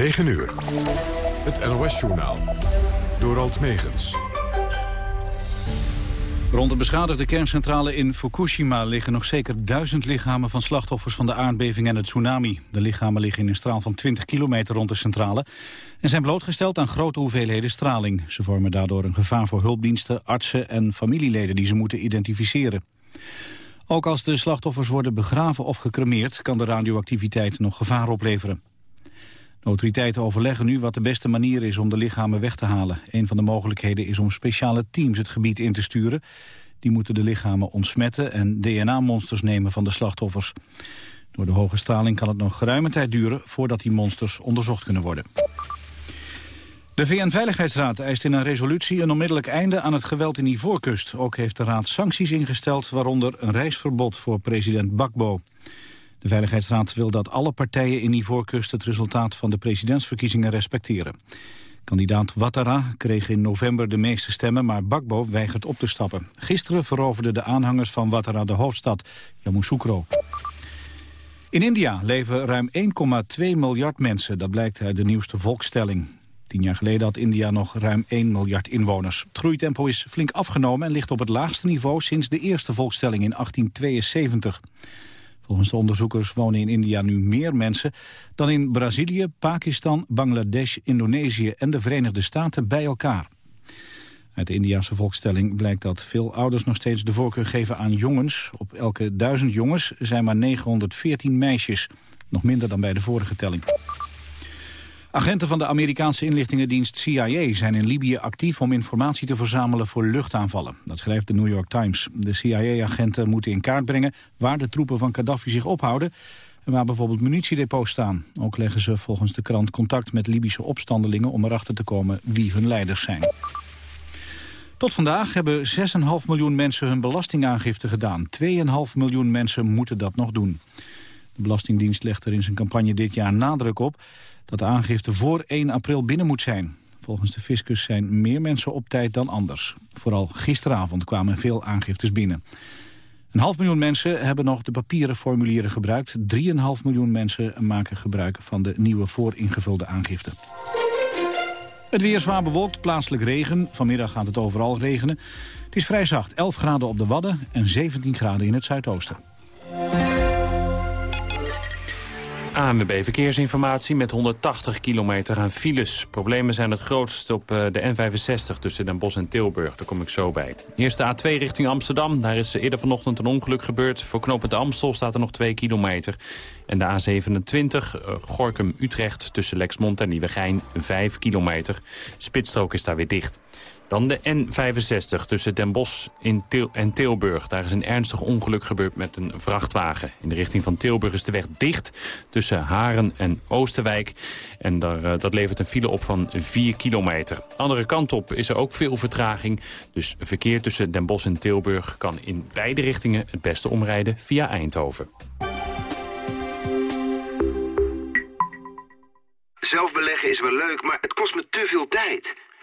9 uur. Het NOS-journaal. Door Alt Megens. Rond de beschadigde kerncentrale in Fukushima liggen nog zeker duizend lichamen van slachtoffers van de aardbeving en het tsunami. De lichamen liggen in een straal van 20 kilometer rond de centrale en zijn blootgesteld aan grote hoeveelheden straling. Ze vormen daardoor een gevaar voor hulpdiensten, artsen en familieleden die ze moeten identificeren. Ook als de slachtoffers worden begraven of gecremeerd kan de radioactiviteit nog gevaar opleveren. Autoriteiten overleggen nu wat de beste manier is om de lichamen weg te halen. Een van de mogelijkheden is om speciale teams het gebied in te sturen. Die moeten de lichamen ontsmetten en DNA-monsters nemen van de slachtoffers. Door de hoge straling kan het nog geruime tijd duren voordat die monsters onderzocht kunnen worden. De VN-veiligheidsraad eist in een resolutie een onmiddellijk einde aan het geweld in Ivoorkust. Ook heeft de raad sancties ingesteld, waaronder een reisverbod voor president Bakbo. De Veiligheidsraad wil dat alle partijen in Ivoorkust het resultaat van de presidentsverkiezingen respecteren. Kandidaat Ouattara kreeg in november de meeste stemmen, maar Bakbo weigert op te stappen. Gisteren veroverden de aanhangers van Ouattara de hoofdstad, Yamoussoukro. In India leven ruim 1,2 miljard mensen, dat blijkt uit de nieuwste volkstelling. Tien jaar geleden had India nog ruim 1 miljard inwoners. Het groeitempo is flink afgenomen en ligt op het laagste niveau sinds de eerste volkstelling in 1872. Volgens de onderzoekers wonen in India nu meer mensen dan in Brazilië, Pakistan, Bangladesh, Indonesië en de Verenigde Staten bij elkaar. Uit de Indiase volkstelling blijkt dat veel ouders nog steeds de voorkeur geven aan jongens. Op elke duizend jongens zijn maar 914 meisjes. Nog minder dan bij de vorige telling. Agenten van de Amerikaanse inlichtingendienst CIA zijn in Libië actief om informatie te verzamelen voor luchtaanvallen. Dat schrijft de New York Times. De CIA-agenten moeten in kaart brengen waar de troepen van Gaddafi zich ophouden en waar bijvoorbeeld munitiedepots staan. Ook leggen ze volgens de krant contact met Libische opstandelingen om erachter te komen wie hun leiders zijn. Tot vandaag hebben 6,5 miljoen mensen hun belastingaangifte gedaan. 2,5 miljoen mensen moeten dat nog doen. De Belastingdienst legt er in zijn campagne dit jaar nadruk op dat de aangifte voor 1 april binnen moet zijn. Volgens de fiscus zijn meer mensen op tijd dan anders. Vooral gisteravond kwamen veel aangiftes binnen. Een half miljoen mensen hebben nog de papieren formulieren gebruikt. 3,5 miljoen mensen maken gebruik van de nieuwe vooringevulde aangifte. Het weer zwaar bewolkt, plaatselijk regen. Vanmiddag gaat het overal regenen. Het is vrij zacht, 11 graden op de Wadden en 17 graden in het zuidoosten. ANWB Verkeersinformatie met 180 kilometer aan files. Problemen zijn het grootst op eh, de N65 tussen Den Bosch en Tilburg. Daar kom ik zo bij. Eerst de A2 richting Amsterdam. Daar is eerder vanochtend een ongeluk gebeurd. Voor knooppunt Amstel staat er nog 2 kilometer. En de A27 uh, Gorkum-Utrecht tussen Lexmond en Nieuwegein 5 kilometer. Spitstrook is daar weer dicht. Dan de N65 tussen Den Bosch en Tilburg. Daar is een ernstig ongeluk gebeurd met een vrachtwagen. In de richting van Tilburg is de weg dicht tussen Haren en Oosterwijk. En daar, uh, dat levert een file op van 4 kilometer. Andere kant op is er ook veel vertraging. Dus verkeer tussen Den Bosch en Tilburg kan in beide richtingen het beste omrijden via Eindhoven. Zelf beleggen is wel leuk, maar het kost me te veel tijd.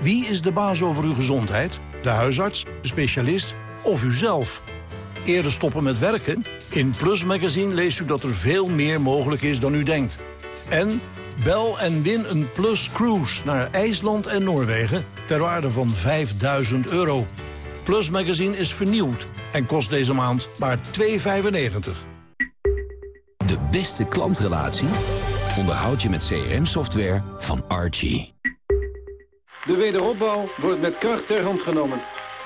Wie is de baas over uw gezondheid? De huisarts, de specialist of uzelf? Eerder stoppen met werken? In Plus Magazine leest u dat er veel meer mogelijk is dan u denkt. En bel en win een Plus Cruise naar IJsland en Noorwegen... ter waarde van 5000 euro. Plus Magazine is vernieuwd en kost deze maand maar 2,95. De beste klantrelatie onderhoud je met CRM-software van Archie. De wederopbouw wordt met kracht ter hand genomen.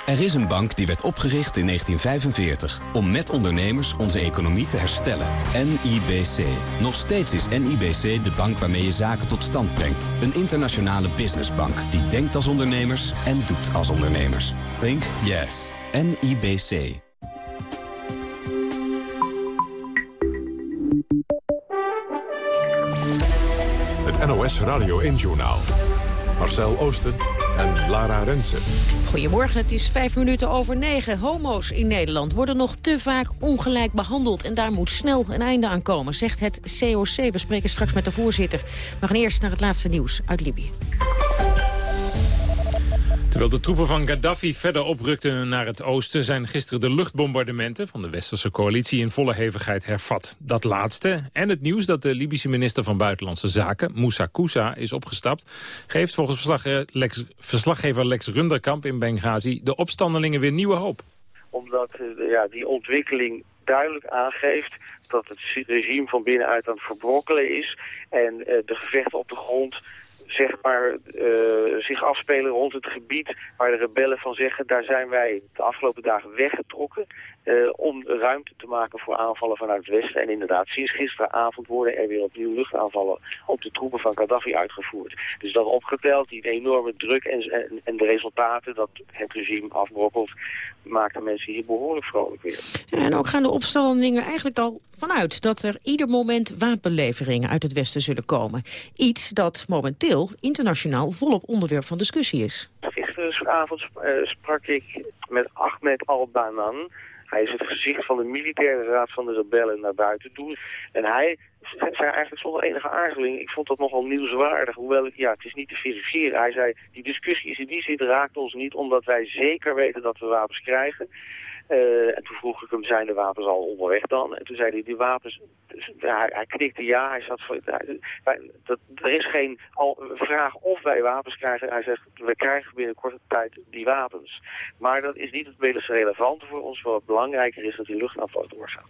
Er is een bank die werd opgericht in 1945 om met ondernemers onze economie te herstellen. NIBC. Nog steeds is NIBC de bank waarmee je zaken tot stand brengt. Een internationale businessbank die denkt als ondernemers en doet als ondernemers. Think yes. NIBC. Het NOS Radio 1-journaal. Marcel Oosten en Lara Rensen. Goedemorgen, het is vijf minuten over negen. Homo's in Nederland worden nog te vaak ongelijk behandeld... en daar moet snel een einde aan komen, zegt het COC. We spreken straks met de voorzitter. We gaan eerst naar het laatste nieuws uit Libië. Terwijl de troepen van Gaddafi verder oprukten naar het oosten... zijn gisteren de luchtbombardementen van de westerse coalitie in volle hevigheid hervat. Dat laatste en het nieuws dat de Libische minister van Buitenlandse Zaken... Moussa Koussa is opgestapt... geeft volgens Lex, verslaggever Lex Runderkamp in Benghazi... de opstandelingen weer nieuwe hoop. Omdat eh, ja, die ontwikkeling duidelijk aangeeft dat het regime van binnenuit aan het verbrokkelen is... en uh, de gevechten op de grond zeg maar, uh, zich afspelen rond het gebied waar de rebellen van zeggen... daar zijn wij de afgelopen dagen weggetrokken uh, om ruimte te maken voor aanvallen vanuit het westen. En inderdaad, sinds gisteravond worden er weer opnieuw luchtaanvallen op de troepen van Gaddafi uitgevoerd. Dus dat opgeteld, die enorme druk en, en, en de resultaten dat het regime afbrokkelt, maakt de mensen hier behoorlijk vrolijk weer. En ook gaan de opstandingen eigenlijk al vanuit dat er ieder moment wapenleveringen uit het westen zullen komen. Iets dat momenteel internationaal volop onderwerp van discussie is. Gisteravond uh, sprak ik met Ahmed Al-Banan. Hij is het gezicht van de militaire raad van de rebellen naar buiten toe. En hij zei eigenlijk zonder enige aarzeling, ik vond dat nogal nieuwswaardig. Hoewel, ja, het is niet te verifiëren. Hij zei, die discussie is in die zin raakt ons niet, omdat wij zeker weten dat we wapens krijgen. Uh, en toen vroeg ik hem, zijn de wapens al onderweg dan? En toen zei hij, die wapens... Dus, hij, hij knikte ja, hij zat... Hij, dat, er is geen al, vraag of wij wapens krijgen. Hij zegt, we krijgen binnen korte tijd die wapens. Maar dat is niet het meest relevante voor ons. Wat belangrijker is dat die luchtaanvallen doorgaan.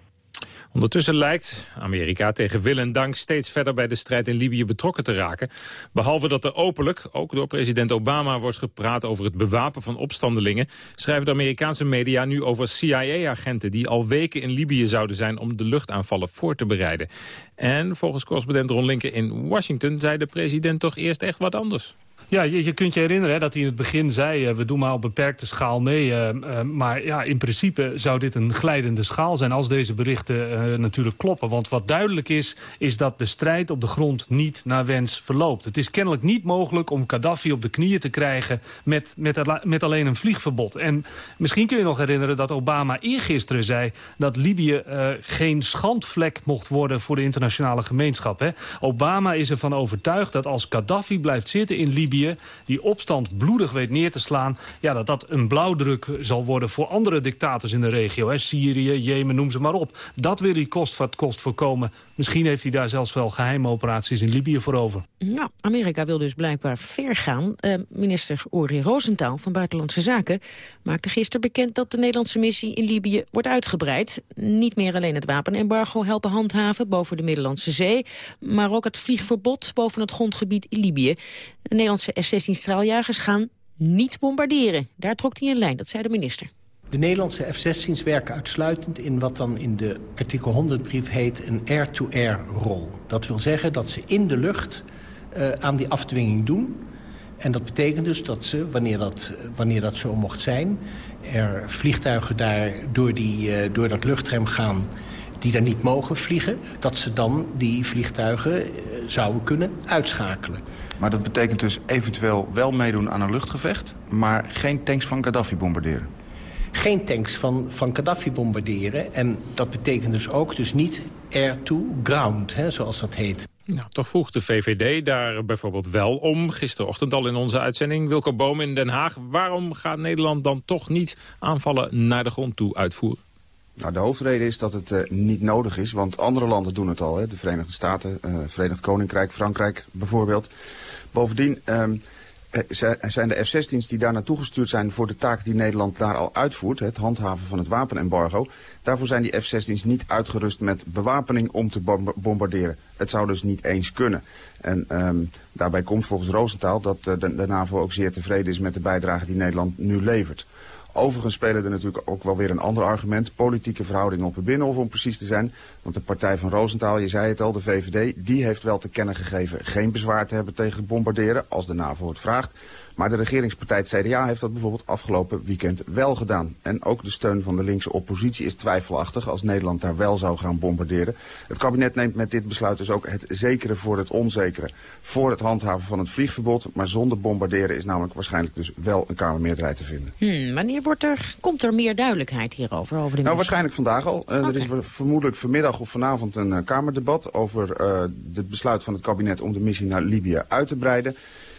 Ondertussen lijkt Amerika tegen wil en dank steeds verder bij de strijd in Libië betrokken te raken. Behalve dat er openlijk, ook door president Obama, wordt gepraat over het bewapen van opstandelingen, schrijven de Amerikaanse media nu over CIA-agenten die al weken in Libië zouden zijn om de luchtaanvallen voor te bereiden. En volgens correspondent Ron Linken in Washington zei de president toch eerst echt wat anders. Ja, je, kunt je herinneren hè, dat hij in het begin zei... Uh, we doen maar op beperkte schaal mee. Uh, uh, maar ja, in principe zou dit een glijdende schaal zijn... als deze berichten natuurlijk kloppen. Want wat duidelijk is, is dat de strijd op de grond niet naar wens verloopt. Het is kennelijk niet mogelijk om Gaddafi op de knieën te krijgen... met, met, met alleen een vliegverbod. En misschien kun je nog herinneren dat Obama eergisteren zei... dat Libië geen schandvlek mocht worden voor de internationale gemeenschap. Hè. Obama is ervan overtuigd dat als Gaddafi blijft zitten in Libië die opstand bloedig weet neer te slaan... Ja, dat dat een blauwdruk zal worden voor andere dictators in de regio. Hè? Syrië, Jemen, noem ze maar op. Dat wil hij kost wat kost voorkomen. Misschien heeft hij daar zelfs wel geheime operaties in Libië voor over. Ja, Amerika wil dus blijkbaar ver gaan. Uh, minister Ori Rosenthal van Buitenlandse Zaken maakte gisteren bekend... dat de Nederlandse missie in Libië wordt uitgebreid. Niet meer alleen het wapenembargo helpen handhaven boven de Middellandse Zee... maar ook het vliegverbod boven het grondgebied in Libië. De Nederlandse F-16 straaljagers gaan niet bombarderen. Daar trok hij een lijn, dat zei de minister. De Nederlandse F-16's werken uitsluitend in wat dan in de artikel 100-brief heet een air-to-air-rol. Dat wil zeggen dat ze in de lucht uh, aan die afdwinging doen. En dat betekent dus dat ze, wanneer dat, wanneer dat zo mocht zijn... er vliegtuigen daar door, die, uh, door dat luchtruim gaan die daar niet mogen vliegen... dat ze dan die vliegtuigen uh, zouden kunnen uitschakelen. Maar dat betekent dus eventueel wel meedoen aan een luchtgevecht... maar geen tanks van Gaddafi bombarderen? Geen tanks van, van Gaddafi bombarderen. En dat betekent dus ook dus niet air to ground, hè, zoals dat heet. Nou, toch vroeg de VVD daar bijvoorbeeld wel om. Gisterochtend al in onze uitzending. Wilco Boom in Den Haag. Waarom gaat Nederland dan toch niet aanvallen naar de grond toe uitvoeren? Nou, de hoofdreden is dat het uh, niet nodig is, want andere landen doen het al. Hè? De Verenigde Staten, uh, Verenigd Koninkrijk, Frankrijk bijvoorbeeld. Bovendien um, zijn de F-16's die daar naartoe gestuurd zijn voor de taak die Nederland daar al uitvoert, het handhaven van het wapenembargo, daarvoor zijn die F-16's niet uitgerust met bewapening om te bombarderen. Het zou dus niet eens kunnen. En um, daarbij komt volgens Roosentaal dat de NAVO ook zeer tevreden is met de bijdrage die Nederland nu levert. Overigens spelen er natuurlijk ook wel weer een ander argument. Politieke verhoudingen op het Binnenhof om precies te zijn. Want de partij van Roosentaal, je zei het al, de VVD... die heeft wel te kennen gegeven geen bezwaar te hebben tegen bombarderen... als de NAVO het vraagt. Maar de regeringspartij CDA heeft dat bijvoorbeeld afgelopen weekend wel gedaan. En ook de steun van de linkse oppositie is twijfelachtig als Nederland daar wel zou gaan bombarderen. Het kabinet neemt met dit besluit dus ook het zekere voor het onzekere. Voor het handhaven van het vliegverbod, maar zonder bombarderen is namelijk waarschijnlijk dus wel een Kamermeerderheid te vinden. Hmm, wanneer wordt er, komt er meer duidelijkheid hierover? Over de nou, waarschijnlijk vandaag al. Uh, Er is vermoedelijk vanmiddag of vanavond een uh, Kamerdebat over uh, het besluit van het kabinet om de missie naar Libië uit te breiden.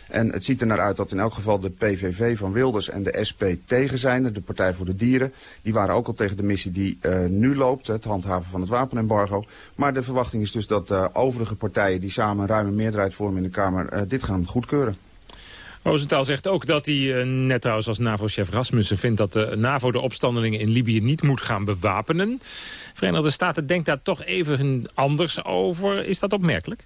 En het ziet er naar uit dat in elk geval de PVV van Wilders en de SP tegen zijn. De Partij voor de Dieren. Die waren ook al tegen de missie die uh, nu loopt. Het handhaven van het wapenembargo. Maar de verwachting is dus dat uh, overige partijen die samen een ruime meerderheid vormen in de Kamer uh, dit gaan goedkeuren. Rosenthal zegt ook dat hij, net trouwens als NAVO-chef Rasmussen... vindt dat de NAVO de opstandelingen in Libië niet moet gaan bewapenen. Verenigde Staten denkt daar toch even anders over. Is dat opmerkelijk?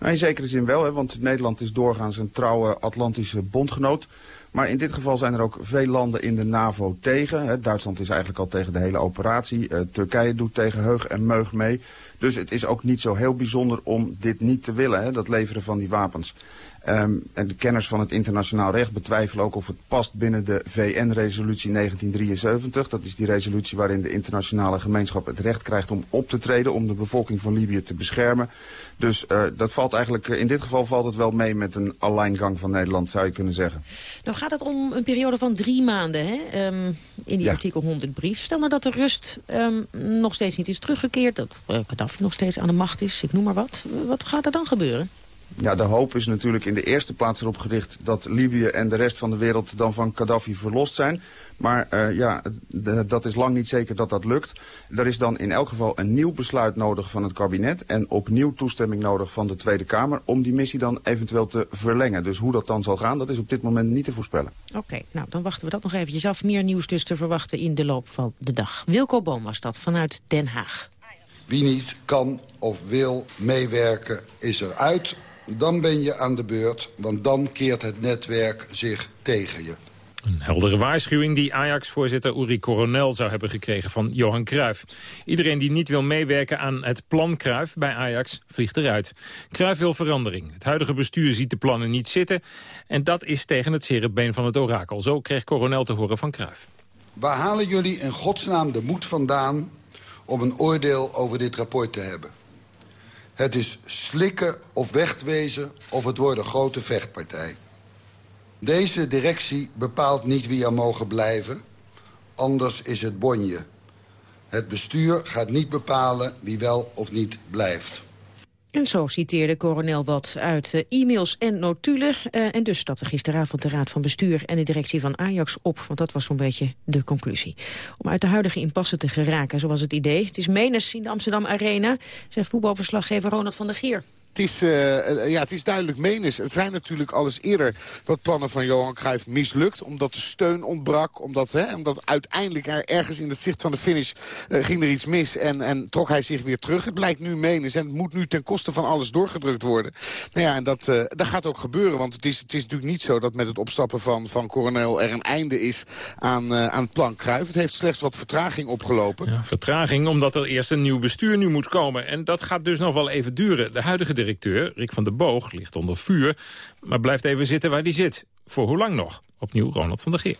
Nou, in zekere zin wel, hè, want Nederland is doorgaans een trouwe Atlantische bondgenoot. Maar in dit geval zijn er ook veel landen in de NAVO tegen. Hè. Duitsland is eigenlijk al tegen de hele operatie. Uh, Turkije doet tegen heug en meug mee. Dus het is ook niet zo heel bijzonder om dit niet te willen, hè, dat leveren van die wapens. Um, en de kenners van het internationaal recht betwijfelen ook of het past binnen de VN-resolutie 1973. Dat is die resolutie waarin de internationale gemeenschap het recht krijgt om op te treden om de bevolking van Libië te beschermen. Dus uh, dat valt eigenlijk, in dit geval valt het wel mee met een alleingang van Nederland, zou je kunnen zeggen. Nou gaat het om een periode van drie maanden hè? Um, in die ja. artikel 100 brief. Stel nou dat de rust um, nog steeds niet is teruggekeerd, dat uh, Gaddafi nog steeds aan de macht is, ik noem maar wat. Wat gaat er dan gebeuren? Ja, de hoop is natuurlijk in de eerste plaats erop gericht dat Libië en de rest van de wereld dan van Gaddafi verlost zijn. Maar uh, ja, de, dat is lang niet zeker dat dat lukt. Er is dan in elk geval een nieuw besluit nodig van het kabinet en opnieuw toestemming nodig van de Tweede Kamer om die missie dan eventueel te verlengen. Dus hoe dat dan zal gaan, dat is op dit moment niet te voorspellen. Oké, okay, nou dan wachten we dat nog eventjes af. Meer nieuws dus te verwachten in de loop van de dag. Wilco Boom was dat vanuit Den Haag. Wie niet kan of wil meewerken is eruit dan ben je aan de beurt, want dan keert het netwerk zich tegen je. Een heldere waarschuwing die Ajax-voorzitter Uri Coronel zou hebben gekregen van Johan Cruijff. Iedereen die niet wil meewerken aan het plan Cruijff bij Ajax vliegt eruit. Cruijff wil verandering. Het huidige bestuur ziet de plannen niet zitten. En dat is tegen het zere been van het orakel. Zo kreeg Coronel te horen van Cruijff. Waar halen jullie in godsnaam de moed vandaan om een oordeel over dit rapport te hebben? Het is slikken of wegwezen of het wordt een grote vechtpartij. Deze directie bepaalt niet wie er mogen blijven. Anders is het bonje. Het bestuur gaat niet bepalen wie wel of niet blijft. En zo citeerde coronel wat uit uh, e-mails en notulen. Uh, en dus stapte gisteravond de Raad van Bestuur en de directie van Ajax op. Want dat was zo'n beetje de conclusie. Om uit de huidige impasse te geraken, zoals het idee. Het is menens in de Amsterdam Arena, zegt voetbalverslaggever Ronald van der Gier. Het is, uh, ja, het is duidelijk menens. Het zijn natuurlijk alles eerder wat plannen van Johan Cruijff mislukt. Omdat de steun ontbrak. Omdat, hè, omdat uiteindelijk er ergens in het zicht van de finish uh, ging er iets mis. En, en trok hij zich weer terug. Het blijkt nu menens. En het moet nu ten koste van alles doorgedrukt worden. Nou ja, en dat, dat gaat ook gebeuren. Want het is, het is natuurlijk niet zo dat met het opstappen van, van Coronel er een einde is aan, aan het plan Cruijff. Het heeft slechts wat vertraging opgelopen. Ja, vertraging omdat er eerst een nieuw bestuur nu moet komen. En dat gaat dus nog wel even duren. De huidige directeur, Rick van der Boog, ligt onder vuur... maar blijft even zitten waar hij zit. Voor hoe lang nog? Opnieuw Ronald van der Geer.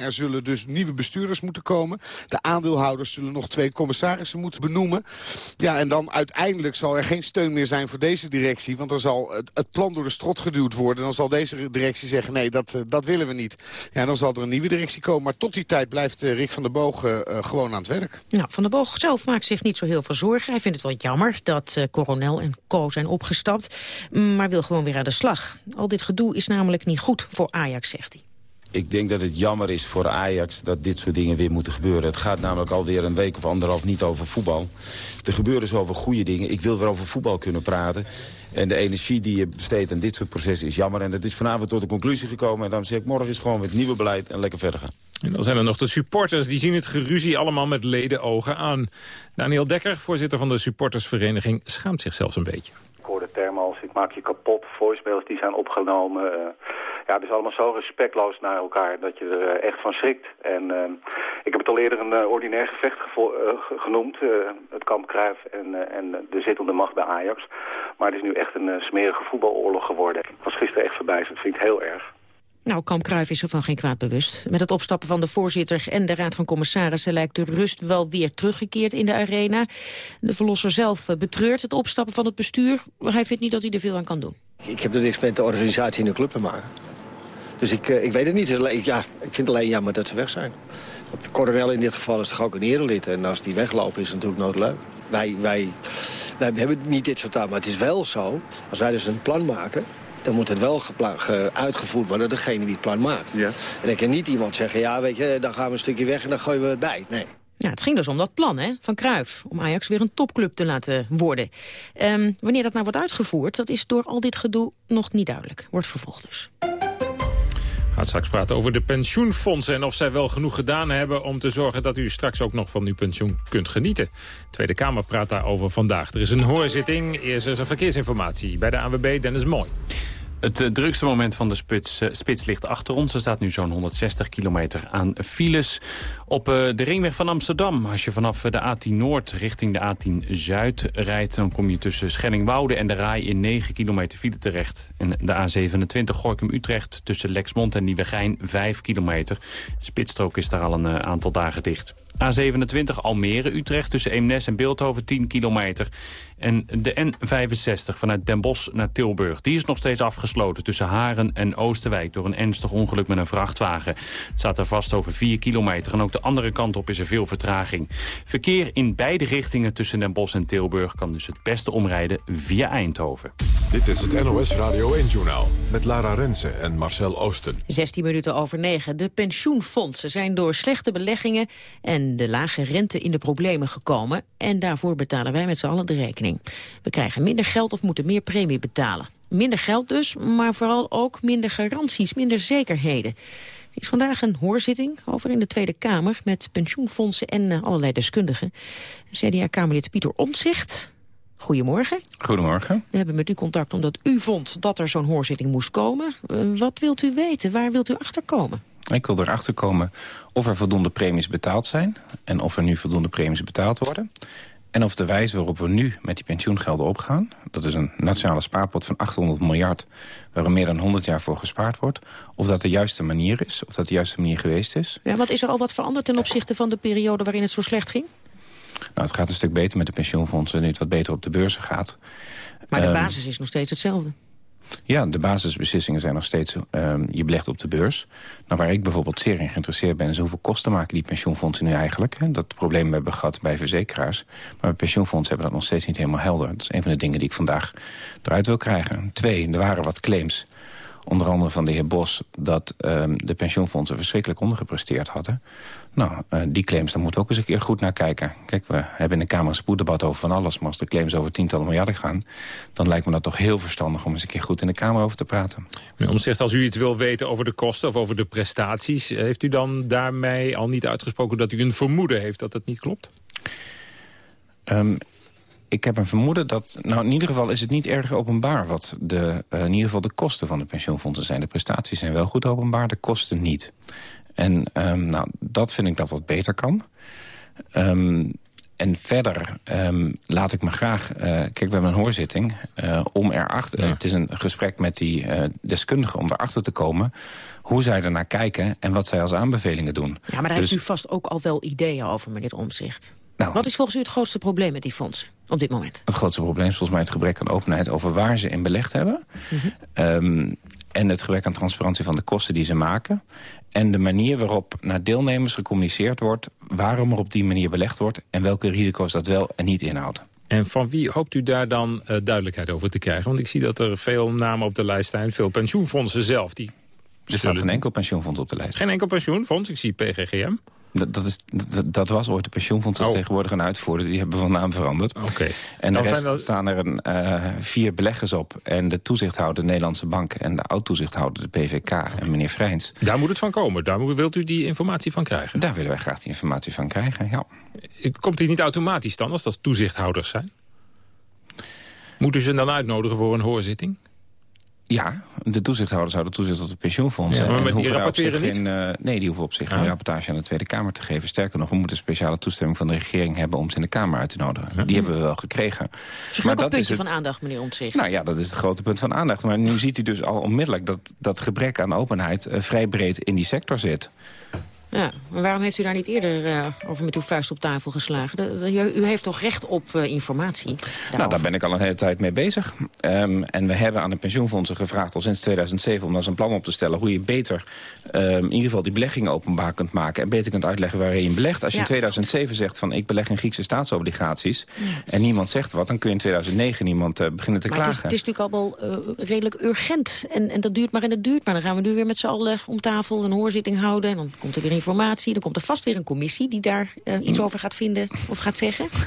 Er zullen dus nieuwe bestuurders moeten komen. De aandeelhouders zullen nog twee commissarissen moeten benoemen. Ja, en dan uiteindelijk zal er geen steun meer zijn voor deze directie. Want dan zal het, plan door de strot geduwd worden. Dan zal deze directie zeggen, nee, dat, uh, dat willen we niet. Ja, dan zal er een nieuwe directie komen. Maar tot die tijd blijft uh, Rick van der Boog uh, gewoon aan het werk. Nou, Van der Boog zelf maakt zich niet zo heel veel zorgen. Hij vindt het wel jammer dat Coronel en Co zijn opgestapt. Maar wil gewoon weer aan de slag. Al dit gedoe is namelijk niet goed voor Ajax, zegt hij. Ik denk dat het jammer is voor Ajax dat dit soort dingen weer moeten gebeuren. Het gaat namelijk alweer een week of anderhalf niet over voetbal. Er gebeuren zoveel goede dingen. Ik wil weer over voetbal kunnen praten. En de energie die je besteedt aan dit soort processen is jammer. En dat is vanavond tot de conclusie gekomen. En dan zeg ik morgen is gewoon met nieuwe beleid en lekker verder gaan. En dan zijn er nog de supporters. Die zien het geruzie allemaal met ledenogen aan. Daniel Dekker, voorzitter van de supportersvereniging, schaamt zich zelfs een beetje. Ik hoor de termen als ik maak je kapot, voicemails die zijn opgenomen... Uh ja, het is allemaal zo respectloos naar elkaar dat je er uh, echt van schrikt. En uh, ik heb het al eerder een uh, ordinair gevecht genoemd, het kamp Cruijff en, en de zittende macht bij Ajax. Maar het is nu echt een smerige voetbaloorlog geworden. Ik was gisteren echt voorbij, dat vind ik heel erg. Nou, Kamp Kruijf is ervan geen kwaad bewust. Met het opstappen van de voorzitter en de raad van commissarissen... lijkt de rust wel weer teruggekeerd in de arena. De verlosser zelf eh, betreurt het opstappen van het bestuur... maar hij vindt niet dat hij er veel aan kan doen. Ik heb er niks met de organisatie in de club te maken. Dus ik, ik weet het niet. Ja, ik vind het alleen jammer dat ze weg zijn. Want Coronel in dit geval is toch ook een erelid. En als die weglopen is het natuurlijk nooit leuk. Wij, wij, wij hebben niet dit soort taal, maar het is wel zo. Als wij dus een plan maken, dan moet het wel uitgevoerd worden degene die het plan maakt. Ja. En dan kan niet iemand zeggen, ja, weet je, dan gaan we een stukje weg en dan gooien we het bij. Nee. Ja, het ging dus om dat plan hè, van Cruijff, om Ajax weer een topclub te laten worden. Um, wanneer dat nou wordt uitgevoerd, dat is door al dit gedoe nog niet duidelijk. Wordt vervolgd dus gaat straks praten over de pensioenfondsen... en of zij wel genoeg gedaan hebben om te zorgen dat u straks ook nog van uw pensioen kunt genieten. De Tweede Kamer praat daarover vandaag. Er is een hoorzitting. Eerst is er verkeersinformatie bij de ANWB Dennis Mooi. Het uh, drukste moment van de spits, uh, spits ligt achter ons. Er staat nu zo'n 160 kilometer aan files. Op uh, de ringweg van Amsterdam, als je vanaf de A10 Noord richting de A10 Zuid rijdt... dan kom je tussen Schellingwoude en de Rai in 9 kilometer file terecht. En de A27 Gorkum-Utrecht tussen Lexmond en Nieuwegein 5 kilometer. De spitsstrook is daar al een aantal dagen dicht. A27 Almere-Utrecht tussen Eemnes en Beeldhoven 10 kilometer. En de N65 vanuit Den Bosch naar Tilburg. Die is nog steeds afgesloten tussen Haren en Oosterwijk... door een ernstig ongeluk met een vrachtwagen. Het staat er vast over 4 kilometer. En ook de andere kant op is er veel vertraging. Verkeer in beide richtingen tussen Den Bosch en Tilburg... kan dus het beste omrijden via Eindhoven. Dit is het NOS Radio 1-journaal met Lara Rensen en Marcel Oosten. 16 minuten over 9. De pensioenfondsen zijn door slechte beleggingen... en de lage rente in de problemen gekomen. En daarvoor betalen wij met z'n allen de rekening. We krijgen minder geld of moeten meer premie betalen. Minder geld dus, maar vooral ook minder garanties, minder zekerheden. Er is vandaag een hoorzitting over in de Tweede Kamer... met pensioenfondsen en uh, allerlei deskundigen. CDA-Kamerlid Pieter Omtzigt. Goedemorgen. Goedemorgen. We hebben met u contact omdat u vond dat er zo'n hoorzitting moest komen. Uh, wat wilt u weten? Waar wilt u achterkomen? Ik wil erachter komen of er voldoende premies betaald zijn... en of er nu voldoende premies betaald worden. En of de wijze waarop we nu met die pensioengelden opgaan... dat is een nationale spaarpot van 800 miljard... waar er meer dan 100 jaar voor gespaard wordt... of dat de juiste manier is, of dat de juiste manier geweest is. Ja, wat is er al wat veranderd ten opzichte van de periode waarin het zo slecht ging? Nou, het gaat een stuk beter met de pensioenfondsen... nu het wat beter op de beurzen gaat. Maar de um, basis is nog steeds hetzelfde. Ja, de basisbeslissingen zijn nog steeds... Um, je belegt op de beurs. Nou, waar ik bijvoorbeeld zeer in geïnteresseerd ben... is hoeveel kosten maken die pensioenfondsen nu eigenlijk. Hè? Dat probleem hebben we gehad bij verzekeraars. Maar pensioenfondsen hebben dat nog steeds niet helemaal helder. Dat is een van de dingen die ik vandaag eruit wil krijgen. Twee, er waren wat claims onder andere van de heer Bos... dat um, de pensioenfondsen verschrikkelijk ondergepresteerd hadden. Nou, uh, die claims, daar moeten we ook eens een keer goed naar kijken. Kijk, we hebben in de Kamer een spoeddebat over van alles... maar als de claims over tientallen miljarden gaan... dan lijkt me dat toch heel verstandig om eens een keer goed in de Kamer over te praten. Meneer Omtzigt, als u iets wil weten over de kosten of over de prestaties... heeft u dan daarmee al niet uitgesproken dat u een vermoeden heeft dat het niet klopt? Um, ik heb een vermoeden dat... Nou, in ieder geval is het niet erg openbaar... wat de, uh, in ieder geval de kosten van de pensioenfondsen zijn. De prestaties zijn wel goed openbaar, de kosten niet. En um, nou, dat vind ik dat wat beter kan. Um, en verder um, laat ik me graag... Uh, kijk, we hebben een hoorzitting uh, om erachter... Ja. Het is een gesprek met die uh, deskundigen om erachter te komen... hoe zij ernaar kijken en wat zij als aanbevelingen doen. Ja, maar daar dus, heeft u vast ook al wel ideeën over, meneer Omzicht. Nou, Wat is volgens u het grootste probleem met die fondsen op dit moment? Het grootste probleem is volgens mij het gebrek aan openheid... over waar ze in belegd hebben. Mm -hmm. um, en het gebrek aan transparantie van de kosten die ze maken. En de manier waarop naar deelnemers gecommuniceerd wordt... waarom er op die manier belegd wordt... en welke risico's dat wel en niet inhoudt. En van wie hoopt u daar dan uh, duidelijkheid over te krijgen? Want ik zie dat er veel namen op de lijst staan. Veel pensioenfondsen zelf. Die er staat geen enkel pensioenfonds op de lijst. Geen enkel pensioenfonds? Ik zie PGGM. Dat, dat, is, dat, dat, was ooit de pensioenfonds, dat oh. tegenwoordig een uitvoerder. Die hebben van naam veranderd. Okay. En de rest dat... staan er een, uh, vier beleggers op. En de toezichthouder, de Nederlandse Bank. En de oud-toezichthouder, de PVK okay. en meneer Vrijns. Daar moet het van komen. Daar wilt u die informatie van krijgen? Daar willen wij graag die informatie van krijgen, ja. Komt die niet automatisch dan, als dat toezichthouders zijn? Moeten ze dan uitnodigen voor een hoorzitting? Ja, de toezichthouder zou de toezicht op de pensioenfondsen. Ja, maar en die rapporteren geen, eh, nee, die hoeven op zich geen Ah. rapportage aan de Tweede Kamer te geven. Sterker nog, we moeten speciale toestemming van de regering hebben om ze in de Kamer uit te nodigen. Die hebben we wel gekregen. Dus ook een puntje van aandacht, meneer Omtzigt. Nou ja, dat is het grote punt van aandacht. Maar nu ziet u dus al onmiddellijk dat dat gebrek aan openheid eh, vrij breed in die sector zit. Ja, maar waarom heeft u daar niet eerder eh, over met uw vuist op tafel geslagen? De- de- u, heeft toch recht op eh, informatie? Nou, daar ben ik al een hele tijd mee bezig. Ehm, en we hebben aan de pensioenfondsen gevraagd al sinds 2007... om daar een plan op te stellen hoe je beter ehm, in ieder geval die beleggingen openbaar kunt maken... en beter kunt uitleggen waarin je belegt. Als je Ja. in 2007 zegt van ik beleg in Griekse staatsobligaties... en niemand zegt wat, dan kun je in 2009 niemand eh, beginnen te Maar het is, klagen. het is natuurlijk al wel redelijk urgent. En, en dat duurt maar en dat duurt maar. Dan gaan we nu weer met z'n allen om tafel een hoorzitting houden. En dan komt er weer informatie. Dan komt er vast weer een commissie die daar eh, iets over gaat vinden of gaat zeggen.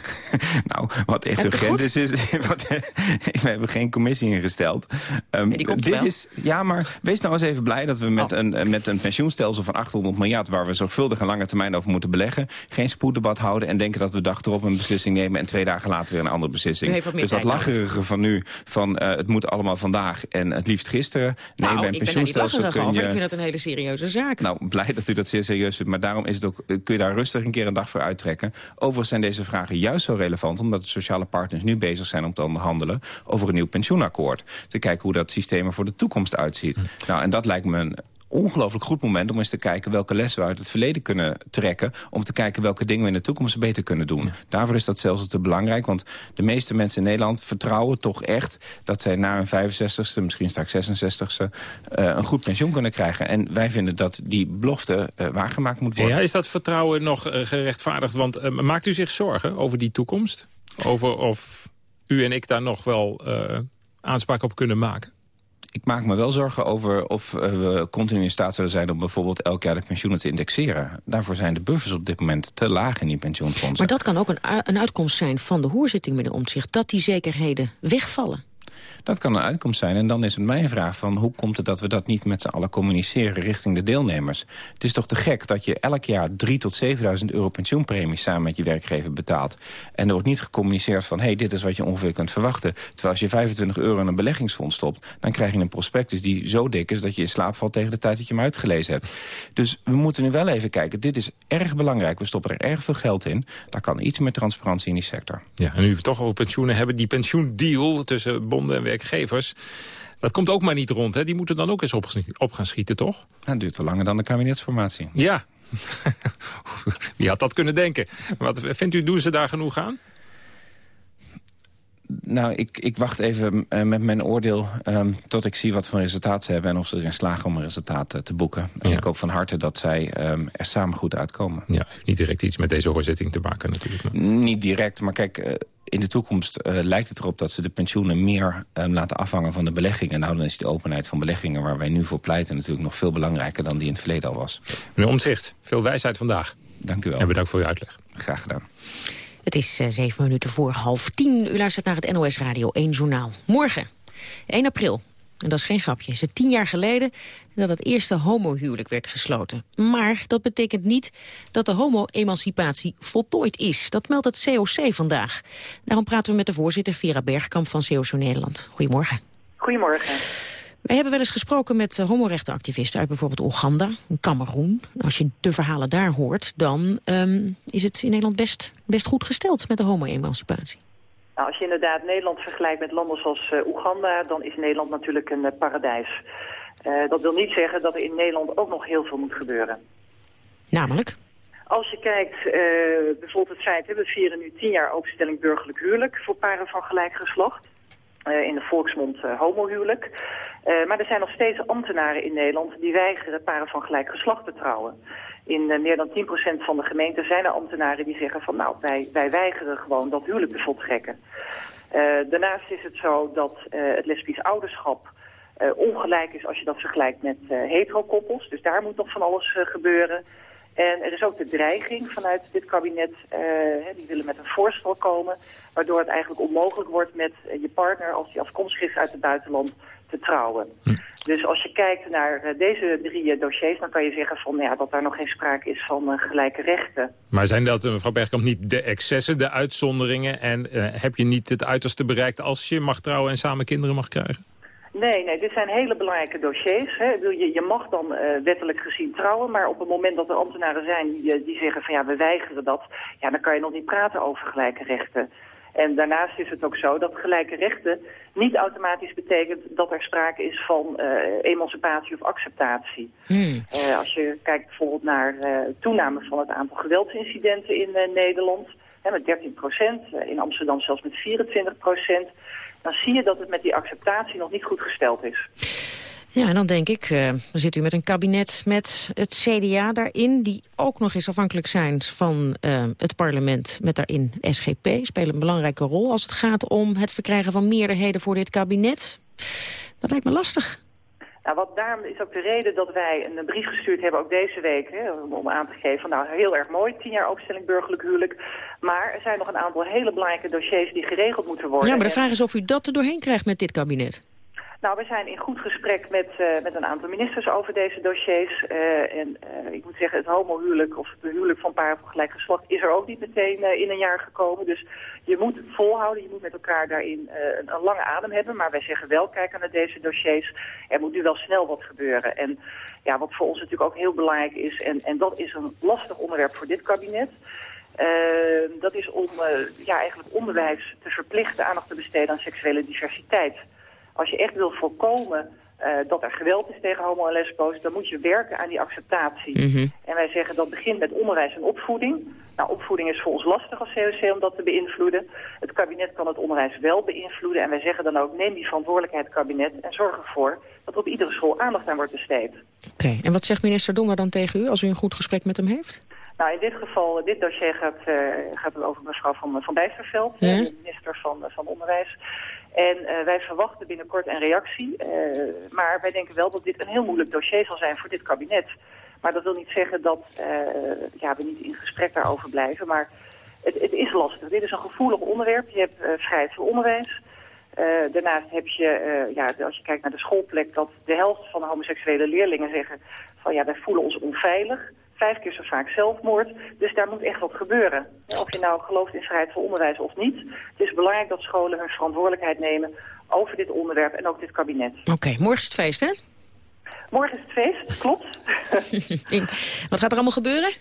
Nou, wat echt urgent is, is wat, we hebben geen commissie ingesteld. Ehm, dit wel. is, ja, maar wees nou eens even blij dat we met, een, eh, met een pensioenstelsel van 800 miljard... waar we zorgvuldig en lange termijn over moeten beleggen... geen spoeddebat houden en denken dat we dag erop een beslissing nemen... en twee dagen later weer een andere beslissing. Dus dat lacherige van nu, van eh, het moet allemaal vandaag en het liefst gisteren... Nee, nou, bij een pensioenstelsel kun over. je... Ik vind dat een hele serieuze zaak. Nou, blij dat u dat zeer serieus Maar daarom is het ook, eh, kun je daar rustig een keer een dag voor uittrekken. Overigens zijn deze vragen juist zo relevant... omdat de sociale partners nu bezig zijn om te onderhandelen... over een nieuw pensioenakkoord. Te kijken hoe dat systeem er voor de toekomst uitziet. Nou, en dat lijkt me een ongelooflijk goed moment om eens te kijken welke lessen we uit het verleden kunnen trekken. Om te kijken welke dingen we in de toekomst beter kunnen doen. Daarvoor is dat zelfs te belangrijk. Want de meeste mensen in Nederland vertrouwen toch echt dat zij na hun 65ste, misschien straks 66ste, eh, een goed pensioen kunnen krijgen. En wij vinden dat die belofte eh, waargemaakt moet worden. Ja, is dat vertrouwen nog eh, gerechtvaardigd? Want maakt u zich zorgen over die toekomst? Over of u en ik daar nog wel aanspraak op kunnen maken? Ik maak me wel zorgen over of eh, we continu in staat zullen zijn... om bijvoorbeeld elk jaar de pensioenen te indexeren. Daarvoor zijn de buffers op dit moment te laag in die pensioenfondsen. Maar dat kan ook een, een uitkomst zijn van de hoorzitting, meneer Omtzigt. Dat die zekerheden wegvallen. Dat kan een uitkomst zijn. En dan is het mijn vraag van hoe komt het dat we dat niet met z'n allen communiceren richting de deelnemers. Het is toch te gek dat je elk jaar 3 tot 7.000 euro pensioenpremie samen met je werkgever betaalt. En er wordt niet gecommuniceerd van hey, dit is wat je ongeveer kunt verwachten. Terwijl als je 25 euro in een beleggingsfonds stopt, dan krijg je een prospectus die zo dik is dat je in slaap valt tegen de tijd dat je hem uitgelezen hebt. Dus we moeten nu wel even kijken. Dit is erg belangrijk. We stoppen er erg veel geld in. Daar kan iets meer transparantie in die sector. Ja, en nu we toch over pensioenen hebben, die pensioendeal tussen bonden en werkgevers... dat komt ook maar niet rond, hè? Die moeten dan ook eens op, op gaan schieten, toch? Dat duurt te langer dan de kabinetsformatie. Ja. Wie had dat kunnen denken? Wat vindt u, doen ze daar genoeg aan? Nou, ik, ik wacht even eh, met mijn oordeel ehm, tot ik zie wat voor resultaat ze hebben... en of ze erin slagen om een resultaat eh, te boeken. En ik hoop van harte dat zij ehm, er samen goed uitkomen. Ja, heeft niet direct iets met deze hoorzitting te maken natuurlijk. maar- Niet direct, maar kijk, eh, in de toekomst eh, lijkt het erop... dat ze de pensioenen meer ehm, laten afhangen van de beleggingen. Nou, dan is die openheid van beleggingen waar wij nu voor pleiten... natuurlijk nog veel belangrijker dan die in het verleden al was. Meneer Omtzigt, veel wijsheid vandaag. Dank u wel. En bedankt voor uw uitleg. Graag gedaan. Het is eh, zeven minuten voor half tien. U luistert naar het NOS Radio 1 Journaal. Morgen, 1 april. En dat is geen grapje. Is het tien jaar geleden dat het eerste homohuwelijk werd gesloten. Maar dat betekent niet dat de homo-emancipatie voltooid is. Dat meldt het COC vandaag. Daarom praten we met de voorzitter Vera Bergkamp van COC Nederland. Goedemorgen. Goedemorgen. Wij hebben wel eens gesproken met uh, homorechtenactivisten uit bijvoorbeeld Oeganda, Cameroen. Als je de verhalen daar hoort, dan um, is het in Nederland best, best goed gesteld met de homo-emancipatie. Nou, als je inderdaad Nederland vergelijkt met landen zoals uh, Oeganda, dan is Nederland natuurlijk een uh, paradijs. Uh, dat wil niet zeggen dat er in Nederland ook nog heel veel moet gebeuren. Namelijk? Als je kijkt, bijvoorbeeld het feit, hè, we vieren nu tien jaar openstelling burgerlijk huwelijk voor paren van gelijk geslacht. Uh, in de volksmond uh, homohuwelijk. Uh, maar er zijn nog steeds ambtenaren in Nederland die weigeren paren van gelijk geslacht te trouwen. In meer dan 10% van de gemeenten zijn er ambtenaren die zeggen van nou, wij, wij weigeren gewoon dat huwelijk te voltrekken. daarnaast is het zo dat het lesbisch ouderschap ongelijk is als je dat vergelijkt met heterokoppels. Dus daar moet nog van alles gebeuren. En er is ook de dreiging vanuit dit kabinet, uh, die willen met een voorstel komen... waardoor het eigenlijk onmogelijk wordt met je partner, als die afkomstig is uit het buitenland, te trouwen. Hm. Dus als je kijkt naar uh, deze drie dossiers, dan kan je zeggen van, ja, dat daar nog geen sprake is van gelijke rechten. Maar zijn dat, mevrouw Bergkamp, niet de excessen, de uitzonderingen? En heb je niet het uiterste bereikt als je mag trouwen en samen kinderen mag krijgen? Nee, nee, dit zijn hele belangrijke dossiers. Hè. Je, je mag dan uh, wettelijk gezien trouwen, maar op het moment dat er ambtenaren zijn die, eh, die zeggen van ja, we weigeren dat, ja, dan kan je nog niet praten over gelijke rechten. En daarnaast is het ook zo dat gelijke rechten niet automatisch betekent dat er sprake is van uh, emancipatie of acceptatie. Hmm. Uh, als je kijkt bijvoorbeeld naar toename van het aantal geweldsincidenten in Nederland, hè, met 13 procent, in Amsterdam zelfs met 24 procent, dan zie je dat het met die acceptatie nog niet goed gesteld is. Ja, en dan denk ik, uh, dan zit u met een kabinet met het CDA daarin... die ook nog eens afhankelijk zijn van uh, het parlement met daarin SGP. Spelen een belangrijke rol als het gaat om het verkrijgen van meerderheden voor dit kabinet. Dat lijkt me lastig. Nou, wat daarom is ook de reden dat wij een brief gestuurd hebben, ook deze week, hè, om aan te geven, nou heel erg mooi, tien jaar opstelling burgerlijk huwelijk. Maar er zijn nog een aantal hele belangrijke dossiers die geregeld moeten worden. Ja, maar de vraag is of u dat er doorheen krijgt met dit kabinet. Nou, we zijn in goed gesprek met, uh, met een aantal ministers over deze dossiers. Uh, en uh, ik moet zeggen, het homohuwelijk of het huwelijk van paren van gelijk geslacht is er ook niet meteen in een jaar gekomen. Dus je moet volhouden, je moet met elkaar daarin een, een, lange adem hebben. Maar wij zeggen wel, kijk naar deze dossiers, er moet nu wel snel wat gebeuren. En ja, wat voor ons natuurlijk ook heel belangrijk is, en, en dat is een lastig onderwerp voor dit kabinet... dat is om ja, eigenlijk onderwijs te verplichten aandacht te besteden aan seksuele diversiteit. Als je echt wil voorkomen uh, dat er geweld is tegen homo- en lesbo's, dan moet je werken aan die acceptatie. Mm -hmm. En wij zeggen dat begint met onderwijs en opvoeding. Nou, opvoeding is voor ons lastig als COC om dat te beïnvloeden. Het kabinet kan het onderwijs wel beïnvloeden. En wij zeggen dan ook, neem die verantwoordelijkheid kabinet en zorg ervoor dat op iedere school aandacht aan wordt besteed. Oké, okay. en wat zegt minister Donner dan tegen u als u een goed gesprek met hem heeft? Nou, in dit geval, dit dossier gaat, uh, gaat het over mevrouw Van, van ja? de minister van, van Onderwijs. En uh, wij verwachten binnenkort een reactie. Uh, maar wij denken wel dat dit een heel moeilijk dossier zal zijn voor dit kabinet. Maar dat wil niet zeggen dat uh, ja, we niet in gesprek daarover blijven. Maar het, het is lastig. Dit is een gevoelig onderwerp. Je hebt vrijheid voor onderwijs. daarnaast heb je, ja, als je kijkt naar de schoolplek... dat de helft van de homoseksuele leerlingen zeggen... van ja, wij voelen ons onveilig vijf keer zo vaak zelfmoord. Dus daar moet echt wat gebeuren. Of je nou gelooft in vrijheid voor onderwijs of niet. Het is belangrijk dat scholen hun verantwoordelijkheid nemen over dit onderwerp en ook dit kabinet. Oké, okay, morgen is het feest, hè? Morgen is het feest, klopt. wat gaat er allemaal gebeuren?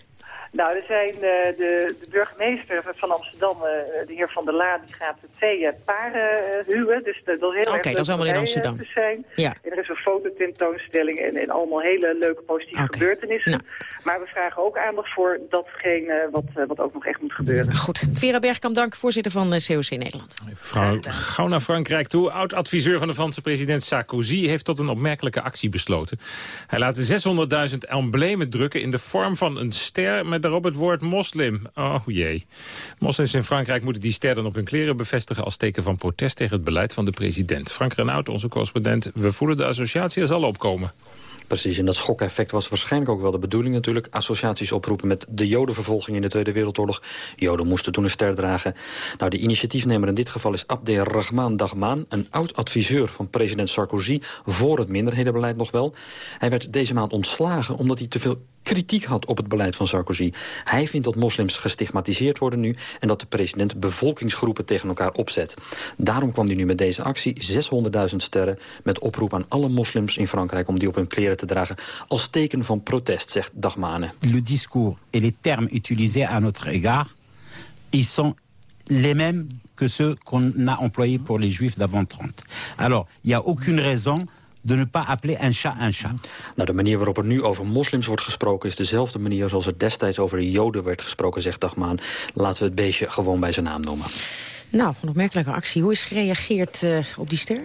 Nou, er zijn uh, de, de, burgemeester van Amsterdam, uh, de heer Van der Laan, die gaat twee uh, paren huwen. Dus dat is heel Oké, okay, dat is allemaal in Amsterdam. Te zijn. Ja. En er is een fototentoonstelling en, en allemaal hele leuke positieve okay. gebeurtenissen. Nou. Maar we vragen ook aandacht voor datgene wat, wat ook nog echt moet gebeuren. Goed. Vera Bergkamp, dank, voorzitter van COC Nederland. Mevrouw, gauw naar Frankrijk toe. Oud-adviseur van de Franse president Sarkozy heeft tot een opmerkelijke actie besloten. Hij laat 600.000 emblemen drukken in de vorm van een ster met daarop het woord moslim. Oh jee. Moslims in Frankrijk moeten die ster dan op hun kleren bevestigen... als teken van protest tegen het beleid van de president. Frank Renaud, onze correspondent, we voelen de associatie er zal opkomen. Precies, en dat schokeffect was waarschijnlijk ook wel de bedoeling natuurlijk. Associaties oproepen met de jodenvervolging in de Tweede Wereldoorlog. Joden moesten toen een ster dragen. Nou, de initiatiefnemer in dit geval is Abderrahman Dagman... een oud-adviseur van president Sarkozy voor het minderhedenbeleid nog wel. Hij werd deze maand ontslagen omdat hij te veel kritiek had op het beleid van Sarkozy. Hij vindt dat moslims gestigmatiseerd worden nu... en dat de president bevolkingsgroepen tegen elkaar opzet. Daarom kwam hij nu met deze actie, 600.000 sterren... met oproep aan alle moslims in Frankrijk om die op hun kleren te dragen... als teken van protest, zegt Dagmane. Le discours et les termes utilisés à notre égard... ils sont les mêmes que ceux qu'on a employés pour les juifs d'avant 30. Alors, il n'y a aucune raison de ne pas appeler un chat un chat. Nou, de manier waarop er nu over moslims wordt gesproken... is dezelfde manier zoals er destijds over de joden werd gesproken, zegt Dagmaan. Laten we het beestje gewoon bij zijn naam noemen. Nou, een opmerkelijke actie. Hoe is gereageerd uh, op die ster?